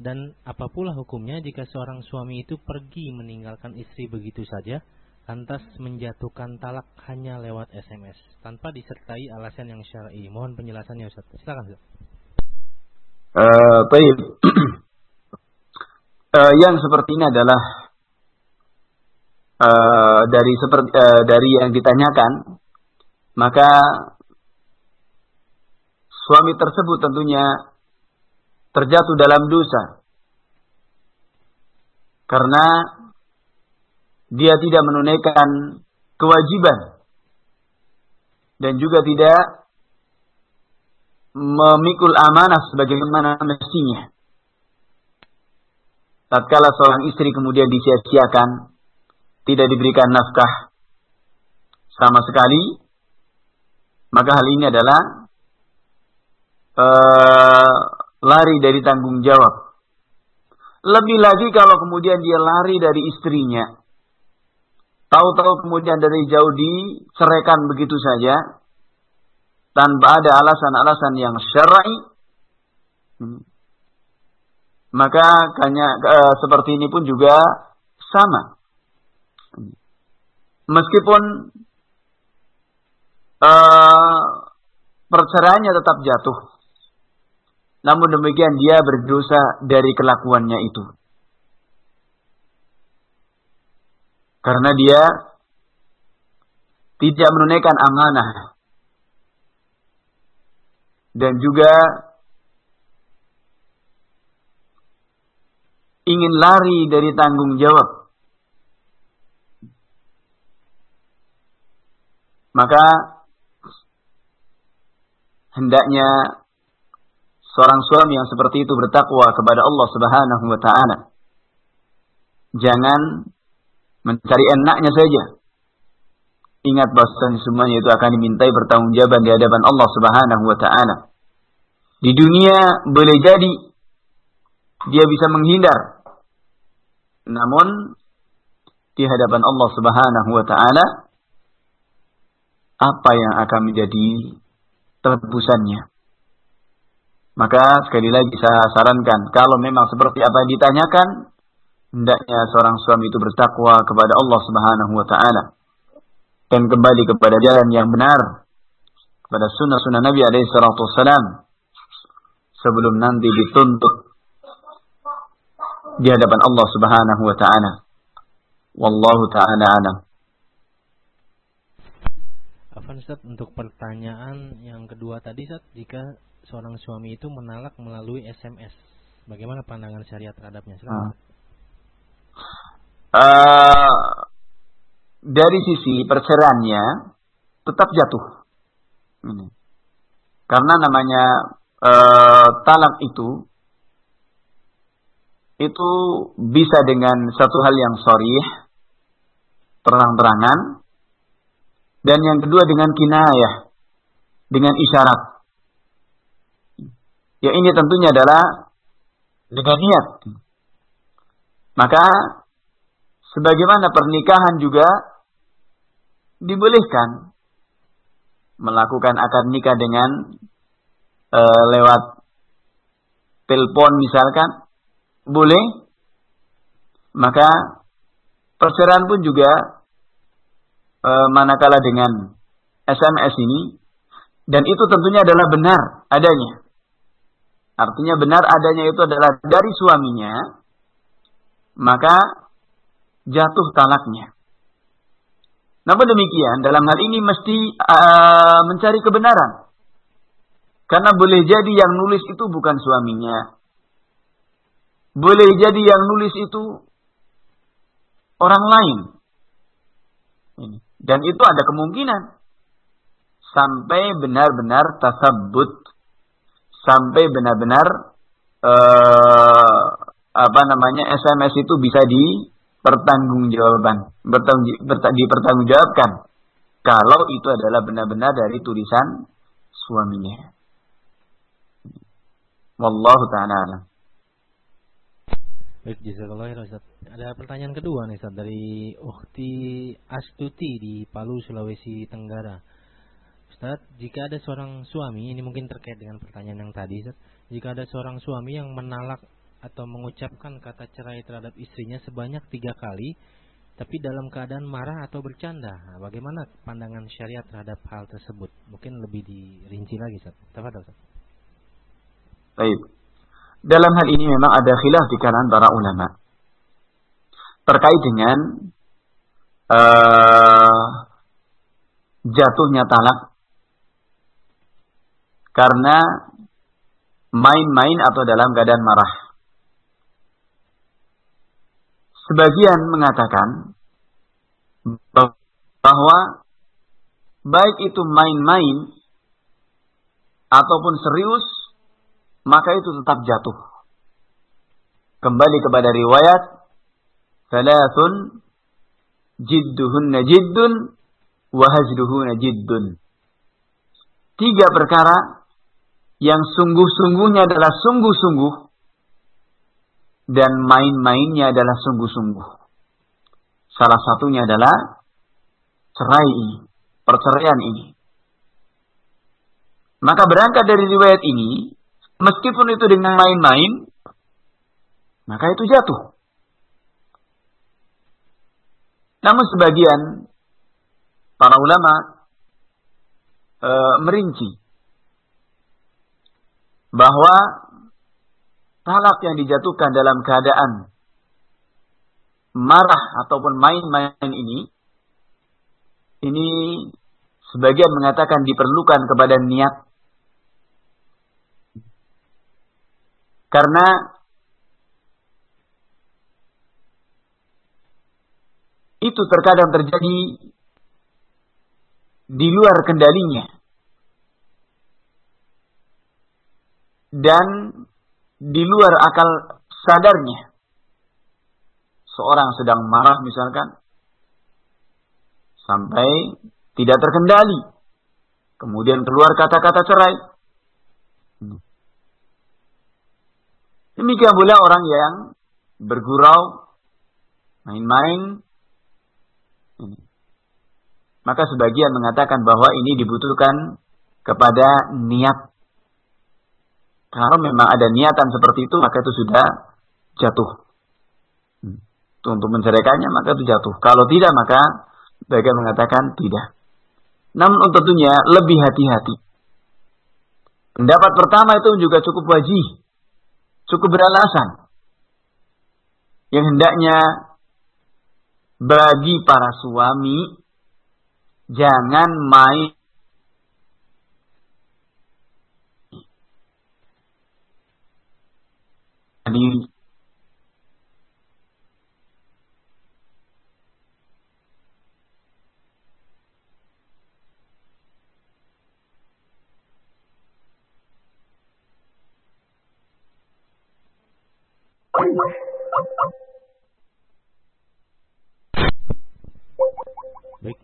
dan apa pula hukumnya jika seorang suami itu pergi meninggalkan istri begitu saja lantas menjatuhkan talak hanya lewat SMS tanpa disertai alasan yang syar'i. Mohon penjelasannya Ustaz. Silakan Ustaz. Uh, baik. [clears throat] uh, yang seperti ini adalah uh, dari seperti uh, dari yang ditanyakan, maka suami tersebut tentunya terjatuh dalam dosa karena dia tidak menunaikan kewajiban dan juga tidak memikul amanah sebagaimana mestinya. Tatkala seorang istri kemudian disia-siakan, tidak diberikan nafkah sama sekali, maka hal ini adalah uh, lari dari tanggung jawab. Lebih lagi kalau kemudian dia lari dari istrinya, tahu-tahu kemudian dari jauh diceraikan begitu saja, tanpa ada alasan-alasan yang syar'i hmm. Maka hanya e, seperti ini pun juga sama. Meskipun e, perceraiannya tetap jatuh namun demikian dia berdosa dari kelakuannya itu. Karena dia tidak menunaikan amanah. Dan juga ingin lari dari tanggung jawab. Maka hendaknya seorang suami yang seperti itu bertakwa kepada Allah Subhanahu wa taala. Jangan mencari enaknya saja. Ingat bahwa semuanya itu akan dimintai pertanggungjawaban di hadapan Allah Subhanahu wa taala. Di dunia boleh jadi dia bisa menghindar. Namun di hadapan Allah Subhanahu wa taala apa yang akan menjadi tebusannya. Maka sekali lagi saya sarankan kalau memang seperti apa yang ditanyakan hendaknya seorang suami itu bertakwa kepada Allah Subhanahu wa taala dan kembali kepada jalan yang benar kepada sunnah-sunnah Nabi alaihi salatu sebelum nanti dituntut di hadapan Allah Subhanahu wa taala. Wallahu taala alam. Afan Ustaz untuk pertanyaan yang kedua tadi Ustaz jika seorang suami itu menalak melalui SMS bagaimana pandangan syariat terhadapnya? Silakan. Uh, dari sisi perceraiannya tetap jatuh. Ini. Karena namanya e, talak itu itu bisa dengan satu hal yang sorry, terang-terangan, dan yang kedua dengan kinayah, dengan isyarat. Ya ini tentunya adalah dengan niat. Maka sebagaimana pernikahan juga dibolehkan melakukan akad nikah dengan e, lewat telepon misalkan boleh maka perceraian pun juga e, manakala dengan SMS ini dan itu tentunya adalah benar adanya artinya benar adanya itu adalah dari suaminya maka jatuh talaknya namun demikian, dalam hal ini mesti uh, mencari kebenaran. Karena boleh jadi yang nulis itu bukan suaminya. Boleh jadi yang nulis itu orang lain. Dan itu ada kemungkinan. Sampai benar-benar tasabut. Sampai benar-benar uh, apa namanya SMS itu bisa di pertanggungjawaban, dipertanggungjawabkan kalau itu adalah benar-benar dari tulisan suaminya. Wallahu taala Baik, jazakallah Ustaz. Ada pertanyaan kedua nih Ustaz dari Ukti Astuti di Palu, Sulawesi Tenggara. Ustaz, jika ada seorang suami, ini mungkin terkait dengan pertanyaan yang tadi Ustaz. Jika ada seorang suami yang menalak atau mengucapkan kata cerai terhadap istrinya sebanyak tiga kali, tapi dalam keadaan marah atau bercanda. Nah, bagaimana pandangan syariat terhadap hal tersebut? Mungkin lebih dirinci lagi, Ustaz. Tafadhol, Ustaz. Baik. Dalam hal ini memang ada khilaf di kalangan para ulama terkait dengan uh, jatuhnya talak karena main-main atau dalam keadaan marah. Sebagian mengatakan bahwa baik itu main-main ataupun serius, maka itu tetap jatuh. Kembali kepada riwayat, Thalathun jidduhunna jiddun wahajduhunna jiddun. Tiga perkara yang sungguh-sungguhnya adalah sungguh-sungguh dan main-mainnya adalah sungguh-sungguh. Salah satunya adalah cerai ini, perceraian ini. Maka berangkat dari riwayat ini, meskipun itu dengan main-main, maka itu jatuh. Namun sebagian para ulama e, merinci bahwa talak yang dijatuhkan dalam keadaan marah ataupun main-main ini, ini sebagian mengatakan diperlukan kepada niat. Karena itu terkadang terjadi di luar kendalinya. Dan di luar akal sadarnya. Seorang sedang marah misalkan, sampai tidak terkendali. Kemudian keluar kata-kata cerai. Demikian pula orang yang bergurau, main-main. Maka sebagian mengatakan bahwa ini dibutuhkan kepada niat kalau memang ada niatan seperti itu, maka itu sudah jatuh. Hmm. Untuk menceraikannya, maka itu jatuh. Kalau tidak, maka mereka mengatakan tidak. Namun tentunya lebih hati-hati. Pendapat pertama itu juga cukup wajib. Cukup beralasan. Yang hendaknya bagi para suami jangan main diri. Baik,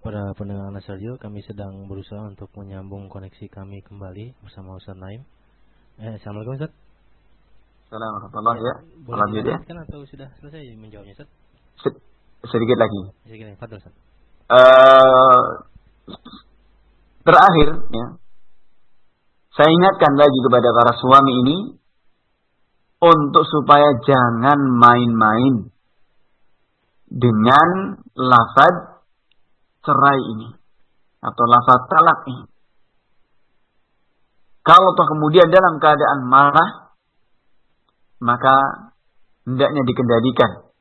para pendengar Anas Radio, kami sedang berusaha untuk menyambung koneksi kami kembali bersama Ustaz Naim. Eh, Assalamualaikum Ustaz. Assalamualaikum warahmatullahi ya. Boleh dilanjutkan atau sudah selesai menjawabnya Ustaz? Sedikit lagi. Sedikit lagi, Fadil Ustaz. Uh, terakhir ya. Saya ingatkan lagi kepada para suami ini untuk supaya jangan main-main dengan lafaz cerai ini atau lafaz talak ini. Kalau toh kemudian dalam keadaan marah, maka hendaknya dikendalikan.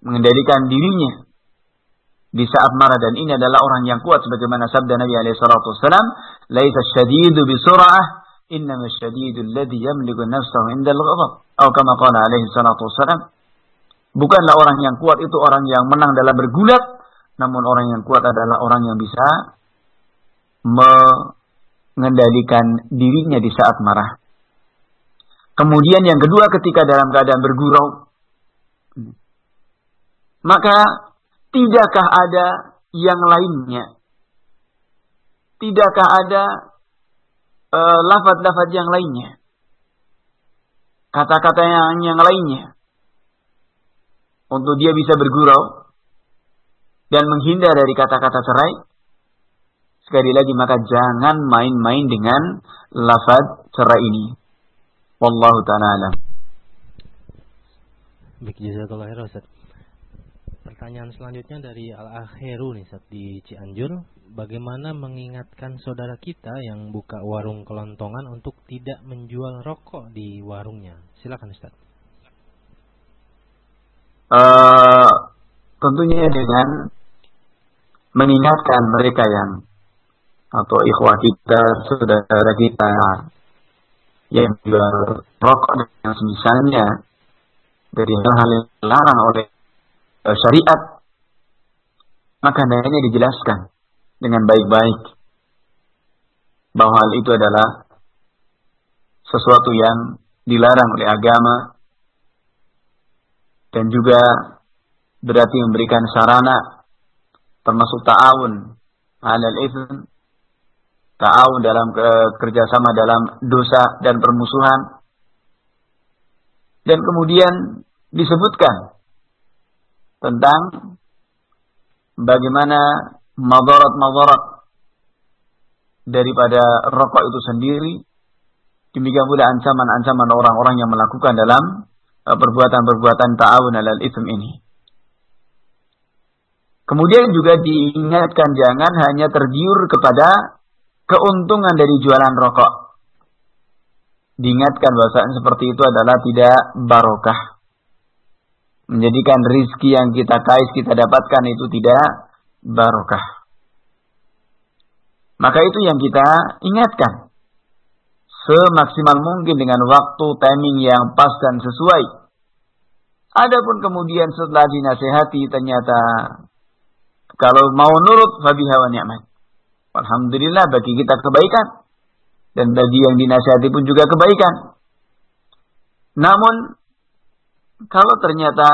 Mengendalikan dirinya di saat marah dan ini adalah orang yang kuat sebagaimana sabda Nabi alaihi wasallam, "Laisa syadidu bi sur'ah, innama syadidu alladhi yamliku nafsahu indal ghadab." Atau kama qala alaihi salatu wasallam, Bukanlah orang yang kuat itu orang yang menang dalam bergulat, namun orang yang kuat adalah orang yang bisa mengendalikan dirinya di saat marah. Kemudian yang kedua ketika dalam keadaan bergurau, maka tidakkah ada yang lainnya? Tidakkah ada uh, lafaz-lafaz yang lainnya? Kata-kata yang, yang lainnya untuk dia bisa bergurau dan menghindar dari kata-kata cerai, sekali lagi maka jangan main-main dengan lafaz cerai ini. Wallahu taala alam. Jazakallah khair Ustaz. Pertanyaan selanjutnya dari Al-Akhiru nih Ustaz di Cianjur. Bagaimana mengingatkan saudara kita yang buka warung kelontongan untuk tidak menjual rokok di warungnya? Silakan Ustaz. Uh, tentunya dengan mengingatkan mereka yang atau ikhwah kita, saudara kita yang jual rokok dan semisalnya dari hal-hal yang dilarang oleh syariat, maka hendaknya dijelaskan dengan baik-baik bahwa hal itu adalah sesuatu yang dilarang oleh agama dan juga berarti memberikan sarana termasuk ta'awun alal ithm ta'awun dalam kerjasama dalam dosa dan permusuhan. Dan kemudian disebutkan tentang bagaimana madarat-madarat daripada rokok itu sendiri demikian pula ancaman-ancaman orang-orang yang melakukan dalam Eh, perbuatan-perbuatan ta'awun alal ism ini. Kemudian juga diingatkan jangan hanya tergiur kepada keuntungan dari jualan rokok. Diingatkan bahwa seperti itu adalah tidak barokah. Menjadikan rizki yang kita kais, kita dapatkan itu tidak barokah. Maka itu yang kita ingatkan semaksimal mungkin dengan waktu timing yang pas dan sesuai. Adapun kemudian setelah dinasehati ternyata kalau mau nurut fabiha wa ni'mat. Alhamdulillah bagi kita kebaikan dan bagi yang dinasehati pun juga kebaikan. Namun kalau ternyata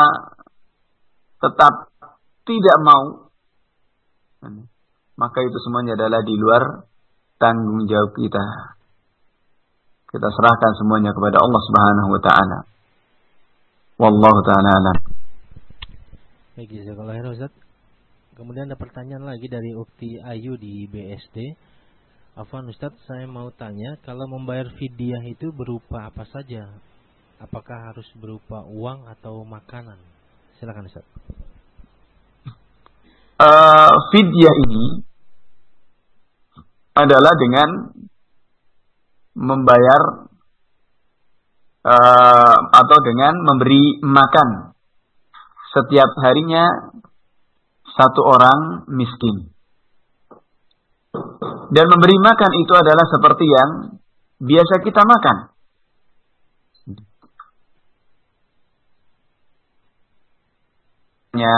tetap tidak mau maka itu semuanya adalah di luar tanggung jawab kita. Kita serahkan semuanya kepada Allah Subhanahu wa taala. Wallahu taala alam. Baik, jazakallahu Ustaz. Kemudian ada pertanyaan lagi dari Ukti Ayu di BSD. Afwan Ustaz, saya mau tanya kalau membayar fidyah itu berupa apa saja? Apakah harus berupa uang atau makanan? Silakan Ustaz. Uh, fidyah ini adalah dengan membayar uh, atau dengan memberi makan setiap harinya satu orang miskin. Dan memberi makan itu adalah seperti yang biasa kita makan. Ya,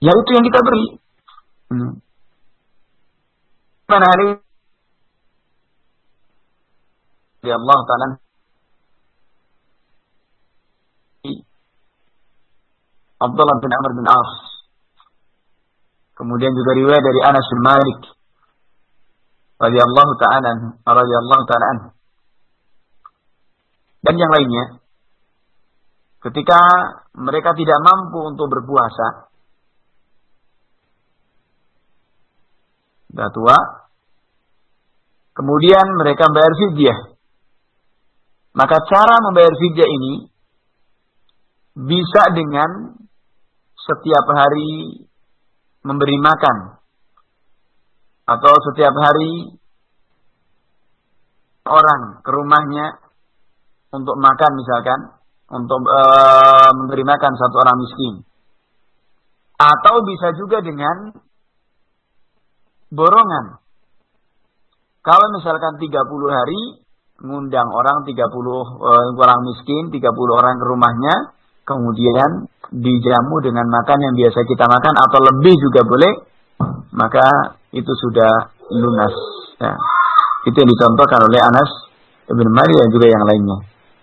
Ya itu yang kita beri. Hmm. Mana hari ya Allah Ta'ala Abdullah bin Amr bin As. Kemudian juga riwayat dari Anas bin Malik radhiyallahu taala radhiyallahu taala dan yang lainnya ketika mereka tidak mampu untuk berpuasa sudah tua kemudian mereka bayar fidyah. Maka cara membayar fidyah ini bisa dengan setiap hari memberi makan atau setiap hari orang ke rumahnya untuk makan misalkan untuk e, memberi makan satu orang miskin atau bisa juga dengan borongan kalau misalkan 30 hari ngundang orang 30 e, orang miskin 30 orang ke rumahnya kemudian dijamu dengan makan yang biasa kita makan atau lebih juga boleh maka itu sudah lunas. Ya. Itu yang dicontohkan oleh Anas Ibn Mari dan juga yang lainnya.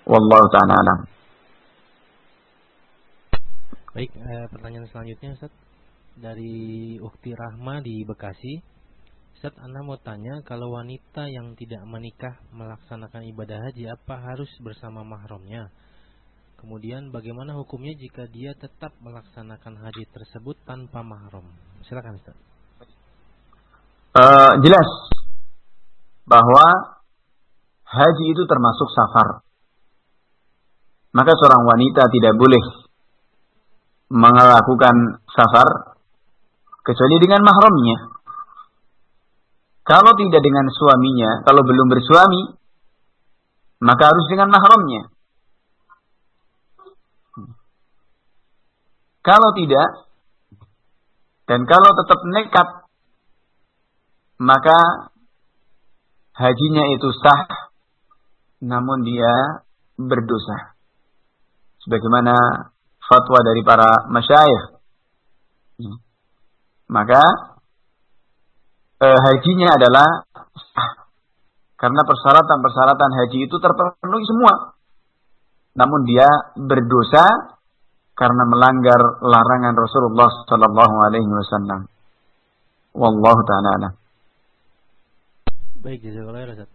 Wallahu ta'ala alam. Baik, eh, pertanyaan selanjutnya Ustaz dari Ukti Rahma di Bekasi. Ustaz, Anda mau tanya kalau wanita yang tidak menikah melaksanakan ibadah haji apa harus bersama mahramnya? Kemudian bagaimana hukumnya jika dia tetap melaksanakan haji tersebut tanpa mahram? Silakan Ustaz uh, jelas bahwa haji itu termasuk safar. Maka seorang wanita tidak boleh melakukan safar kecuali dengan mahramnya. Kalau tidak dengan suaminya, kalau belum bersuami, maka harus dengan mahramnya. Kalau tidak, dan kalau tetap nekat maka hajinya itu sah namun dia berdosa. Sebagaimana fatwa dari para masyayikh. Maka eh, hajinya adalah. Karena persyaratan-persyaratan haji itu terpenuhi semua. Namun dia berdosa karena melanggar larangan Rasulullah sallallahu alaihi wasallam. Wallahu taala Baik, jazakallah.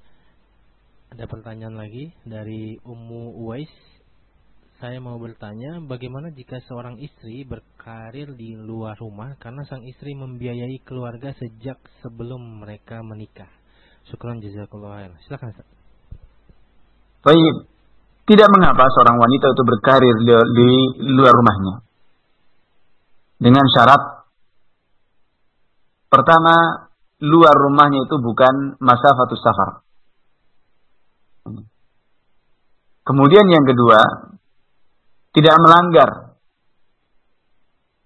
Ada pertanyaan lagi dari Ummu Uwais. Saya mau bertanya, bagaimana jika seorang istri berkarir di luar rumah karena sang istri membiayai keluarga sejak sebelum mereka menikah? Syukran jazakallah Silakan Ustaz. Baik. Tidak mengapa seorang wanita itu berkarir di, di luar rumahnya. Dengan syarat pertama luar rumahnya itu bukan masa masafatus safar. Kemudian yang kedua, tidak melanggar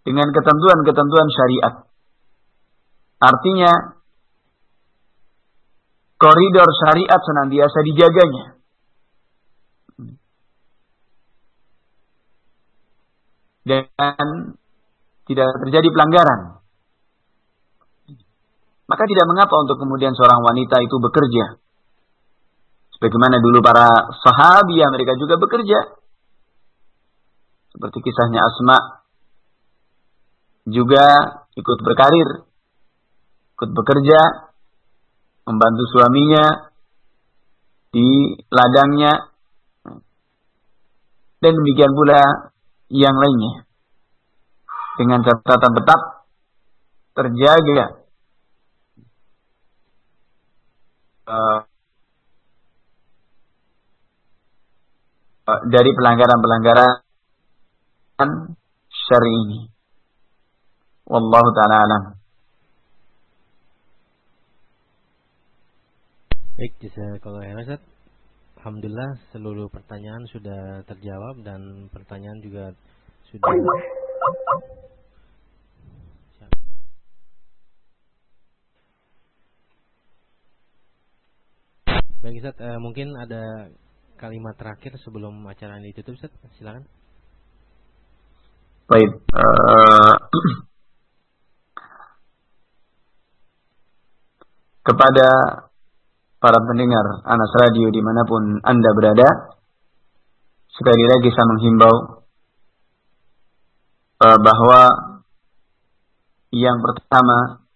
dengan ketentuan-ketentuan syariat. Artinya, koridor syariat senantiasa dijaganya. Dan tidak terjadi pelanggaran. Maka tidak mengapa untuk kemudian seorang wanita itu bekerja. Sebagaimana dulu para sahabiah mereka juga bekerja. Seperti kisahnya Asma. Juga ikut berkarir. Ikut bekerja. Membantu suaminya. Di ladangnya. Dan demikian pula yang lainnya. Dengan catatan tetap terjaga uh, dari pelanggaran-pelanggaran syari. Wallahu taala alam. Baik, kalau Ustaz. Alhamdulillah seluruh pertanyaan sudah terjawab dan pertanyaan juga sudah Baik Ustaz, uh, mungkin ada kalimat terakhir sebelum acara ini ditutup Ustaz, silakan. Baik. Uh, [clears throat] kepada para pendengar Anas Radio di mana pun Anda berada, sekali lagi saya menghimbau uh, bahwa yang pertama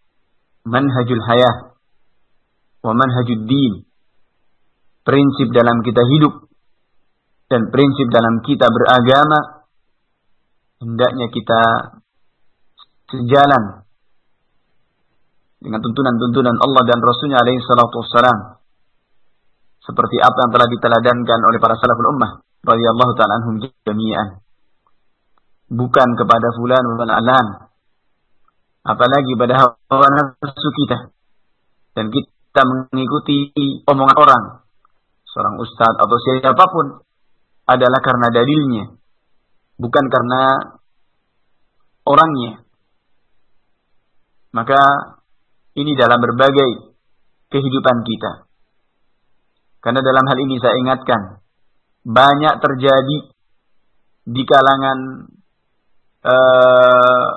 manhajul hayah wa manhajul din prinsip dalam kita hidup dan prinsip dalam kita beragama hendaknya kita sejalan dengan tuntunan-tuntunan Allah dan Rasulnya alaihi salatu wassalam. Seperti apa yang telah diteladankan oleh para salaful ummah radhiyallahu taala anhum jami'an. Bukan kepada fulan wal alan apalagi pada hawa nafsu kita. Dan kita mengikuti omongan orang. Seorang ustadz atau siapa pun adalah karena dalilnya bukan karena orangnya maka ini dalam berbagai kehidupan kita. Karena dalam hal ini saya ingatkan, banyak terjadi di kalangan uh,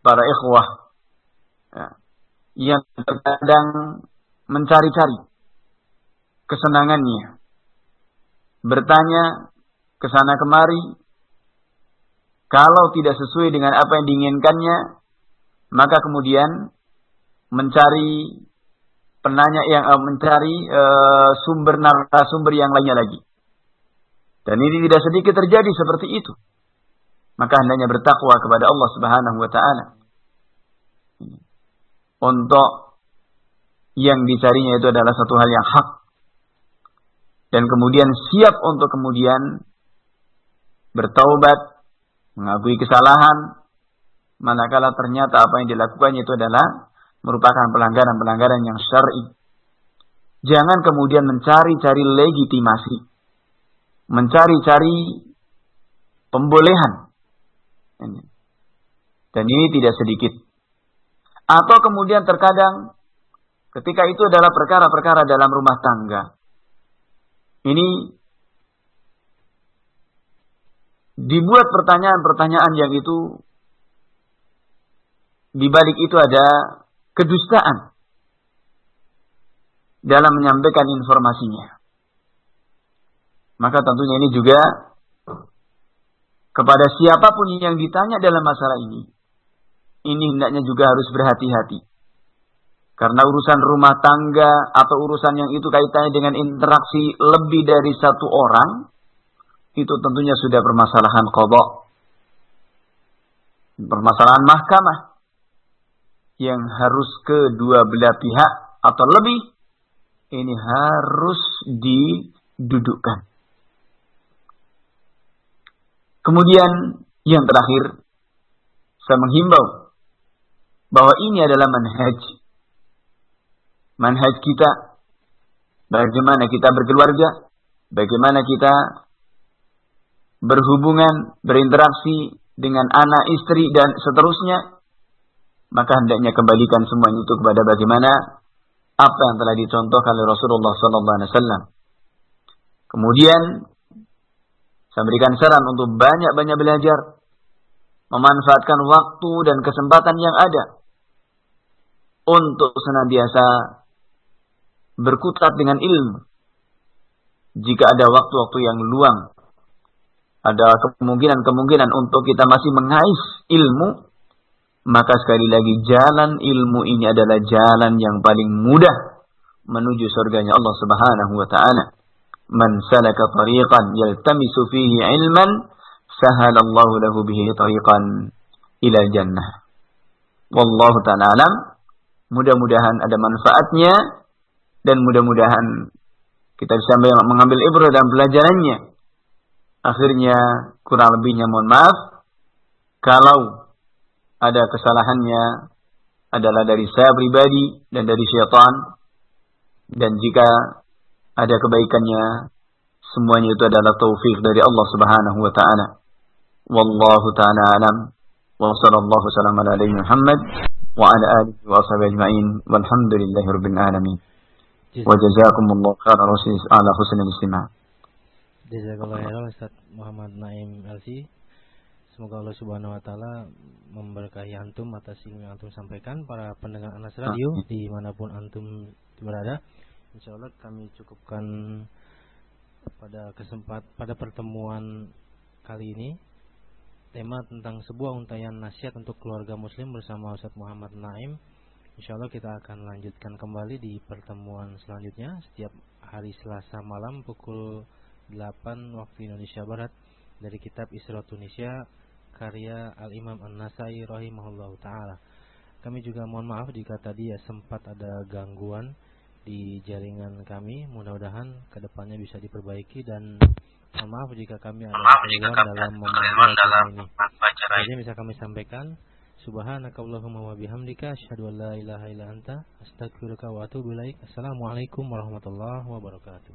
para ikhwah ya, yang terkadang mencari-cari kesenangannya, bertanya ke sana kemari, kalau tidak sesuai dengan apa yang diinginkannya, maka kemudian mencari penanya yang uh, mencari uh, sumber narasumber yang lainnya lagi. Dan ini tidak sedikit terjadi seperti itu. Maka hendaknya bertakwa kepada Allah Subhanahu wa taala. Untuk yang dicarinya itu adalah satu hal yang hak. Dan kemudian siap untuk kemudian bertaubat, mengakui kesalahan, manakala ternyata apa yang dilakukannya itu adalah merupakan pelanggaran-pelanggaran yang syar'i. Jangan kemudian mencari-cari legitimasi, mencari-cari pembolehan. Dan ini tidak sedikit. Atau kemudian terkadang ketika itu adalah perkara-perkara dalam rumah tangga. Ini dibuat pertanyaan-pertanyaan yang itu di balik itu ada kedustaan dalam menyampaikan informasinya. Maka tentunya ini juga kepada siapa pun yang ditanya dalam masalah ini, ini hendaknya juga harus berhati-hati. Karena urusan rumah tangga atau urusan yang itu kaitannya dengan interaksi lebih dari satu orang, itu tentunya sudah permasalahan kodok. Permasalahan mahkamah yang harus kedua belah pihak atau lebih ini harus didudukkan. Kemudian yang terakhir saya menghimbau bahwa ini adalah manhaj manhaj kita bagaimana kita berkeluarga, bagaimana kita berhubungan, berinteraksi dengan anak, istri dan seterusnya maka hendaknya kembalikan semuanya itu kepada bagaimana apa yang telah dicontohkan oleh Rasulullah wasallam. Kemudian saya berikan saran untuk banyak-banyak belajar, memanfaatkan waktu dan kesempatan yang ada untuk senantiasa berkutat dengan ilmu. Jika ada waktu-waktu yang luang, ada kemungkinan-kemungkinan untuk kita masih mengais ilmu, maka sekali lagi jalan ilmu ini adalah jalan yang paling mudah menuju surganya Allah Subhanahu wa taala. Man salaka tariqan yaltamisu fihi ilman sahala Allah lahu bihi tariqan ila jannah. Wallahu taala alam. Mudah-mudahan ada manfaatnya dan mudah-mudahan kita bisa mengambil ibrah dan pelajarannya. Akhirnya kurang lebihnya mohon maaf kalau ada kesalahannya adalah dari saya pribadi dan dari syaitan dan jika ada kebaikannya semuanya itu adalah taufik dari Allah Subhanahu wa taala. Wallahu taala alam. Wa sallallahu wasallam ala nabi Muhammad wa ala alihi wa sahbihi ajma'in. Walhamdulillahi rabbil alamin. Wa jazakumullahu khairan ala husnil istima'. Jazakallahu khairan Ustaz Muhammad Naim LC. Semoga Allah Subhanahu wa taala memberkahi antum atas ilmu yang antum sampaikan para pendengar Anas Radio di mana pun antum berada. Insya Allah kami cukupkan pada kesempat pada pertemuan kali ini tema tentang sebuah untayan nasihat untuk keluarga muslim bersama Ustaz Muhammad Naim. Insya Allah kita akan lanjutkan kembali di pertemuan selanjutnya setiap hari Selasa malam pukul 8 waktu Indonesia Barat dari kitab Isra Tunisia karya Al-Imam An-Nasai rahimahullah taala. Kami juga mohon maaf jika tadi ya sempat ada gangguan di jaringan kami. Mudah-mudahan ke depannya bisa diperbaiki dan mohon maaf jika kami ada keliruan dalam membaca ini. Jadi bisa kami sampaikan Subhanakallahumma wa bihamdika asyhadu an la ilaha illa anta astaghfiruka wa atubu ilaik. Assalamualaikum warahmatullahi wabarakatuh.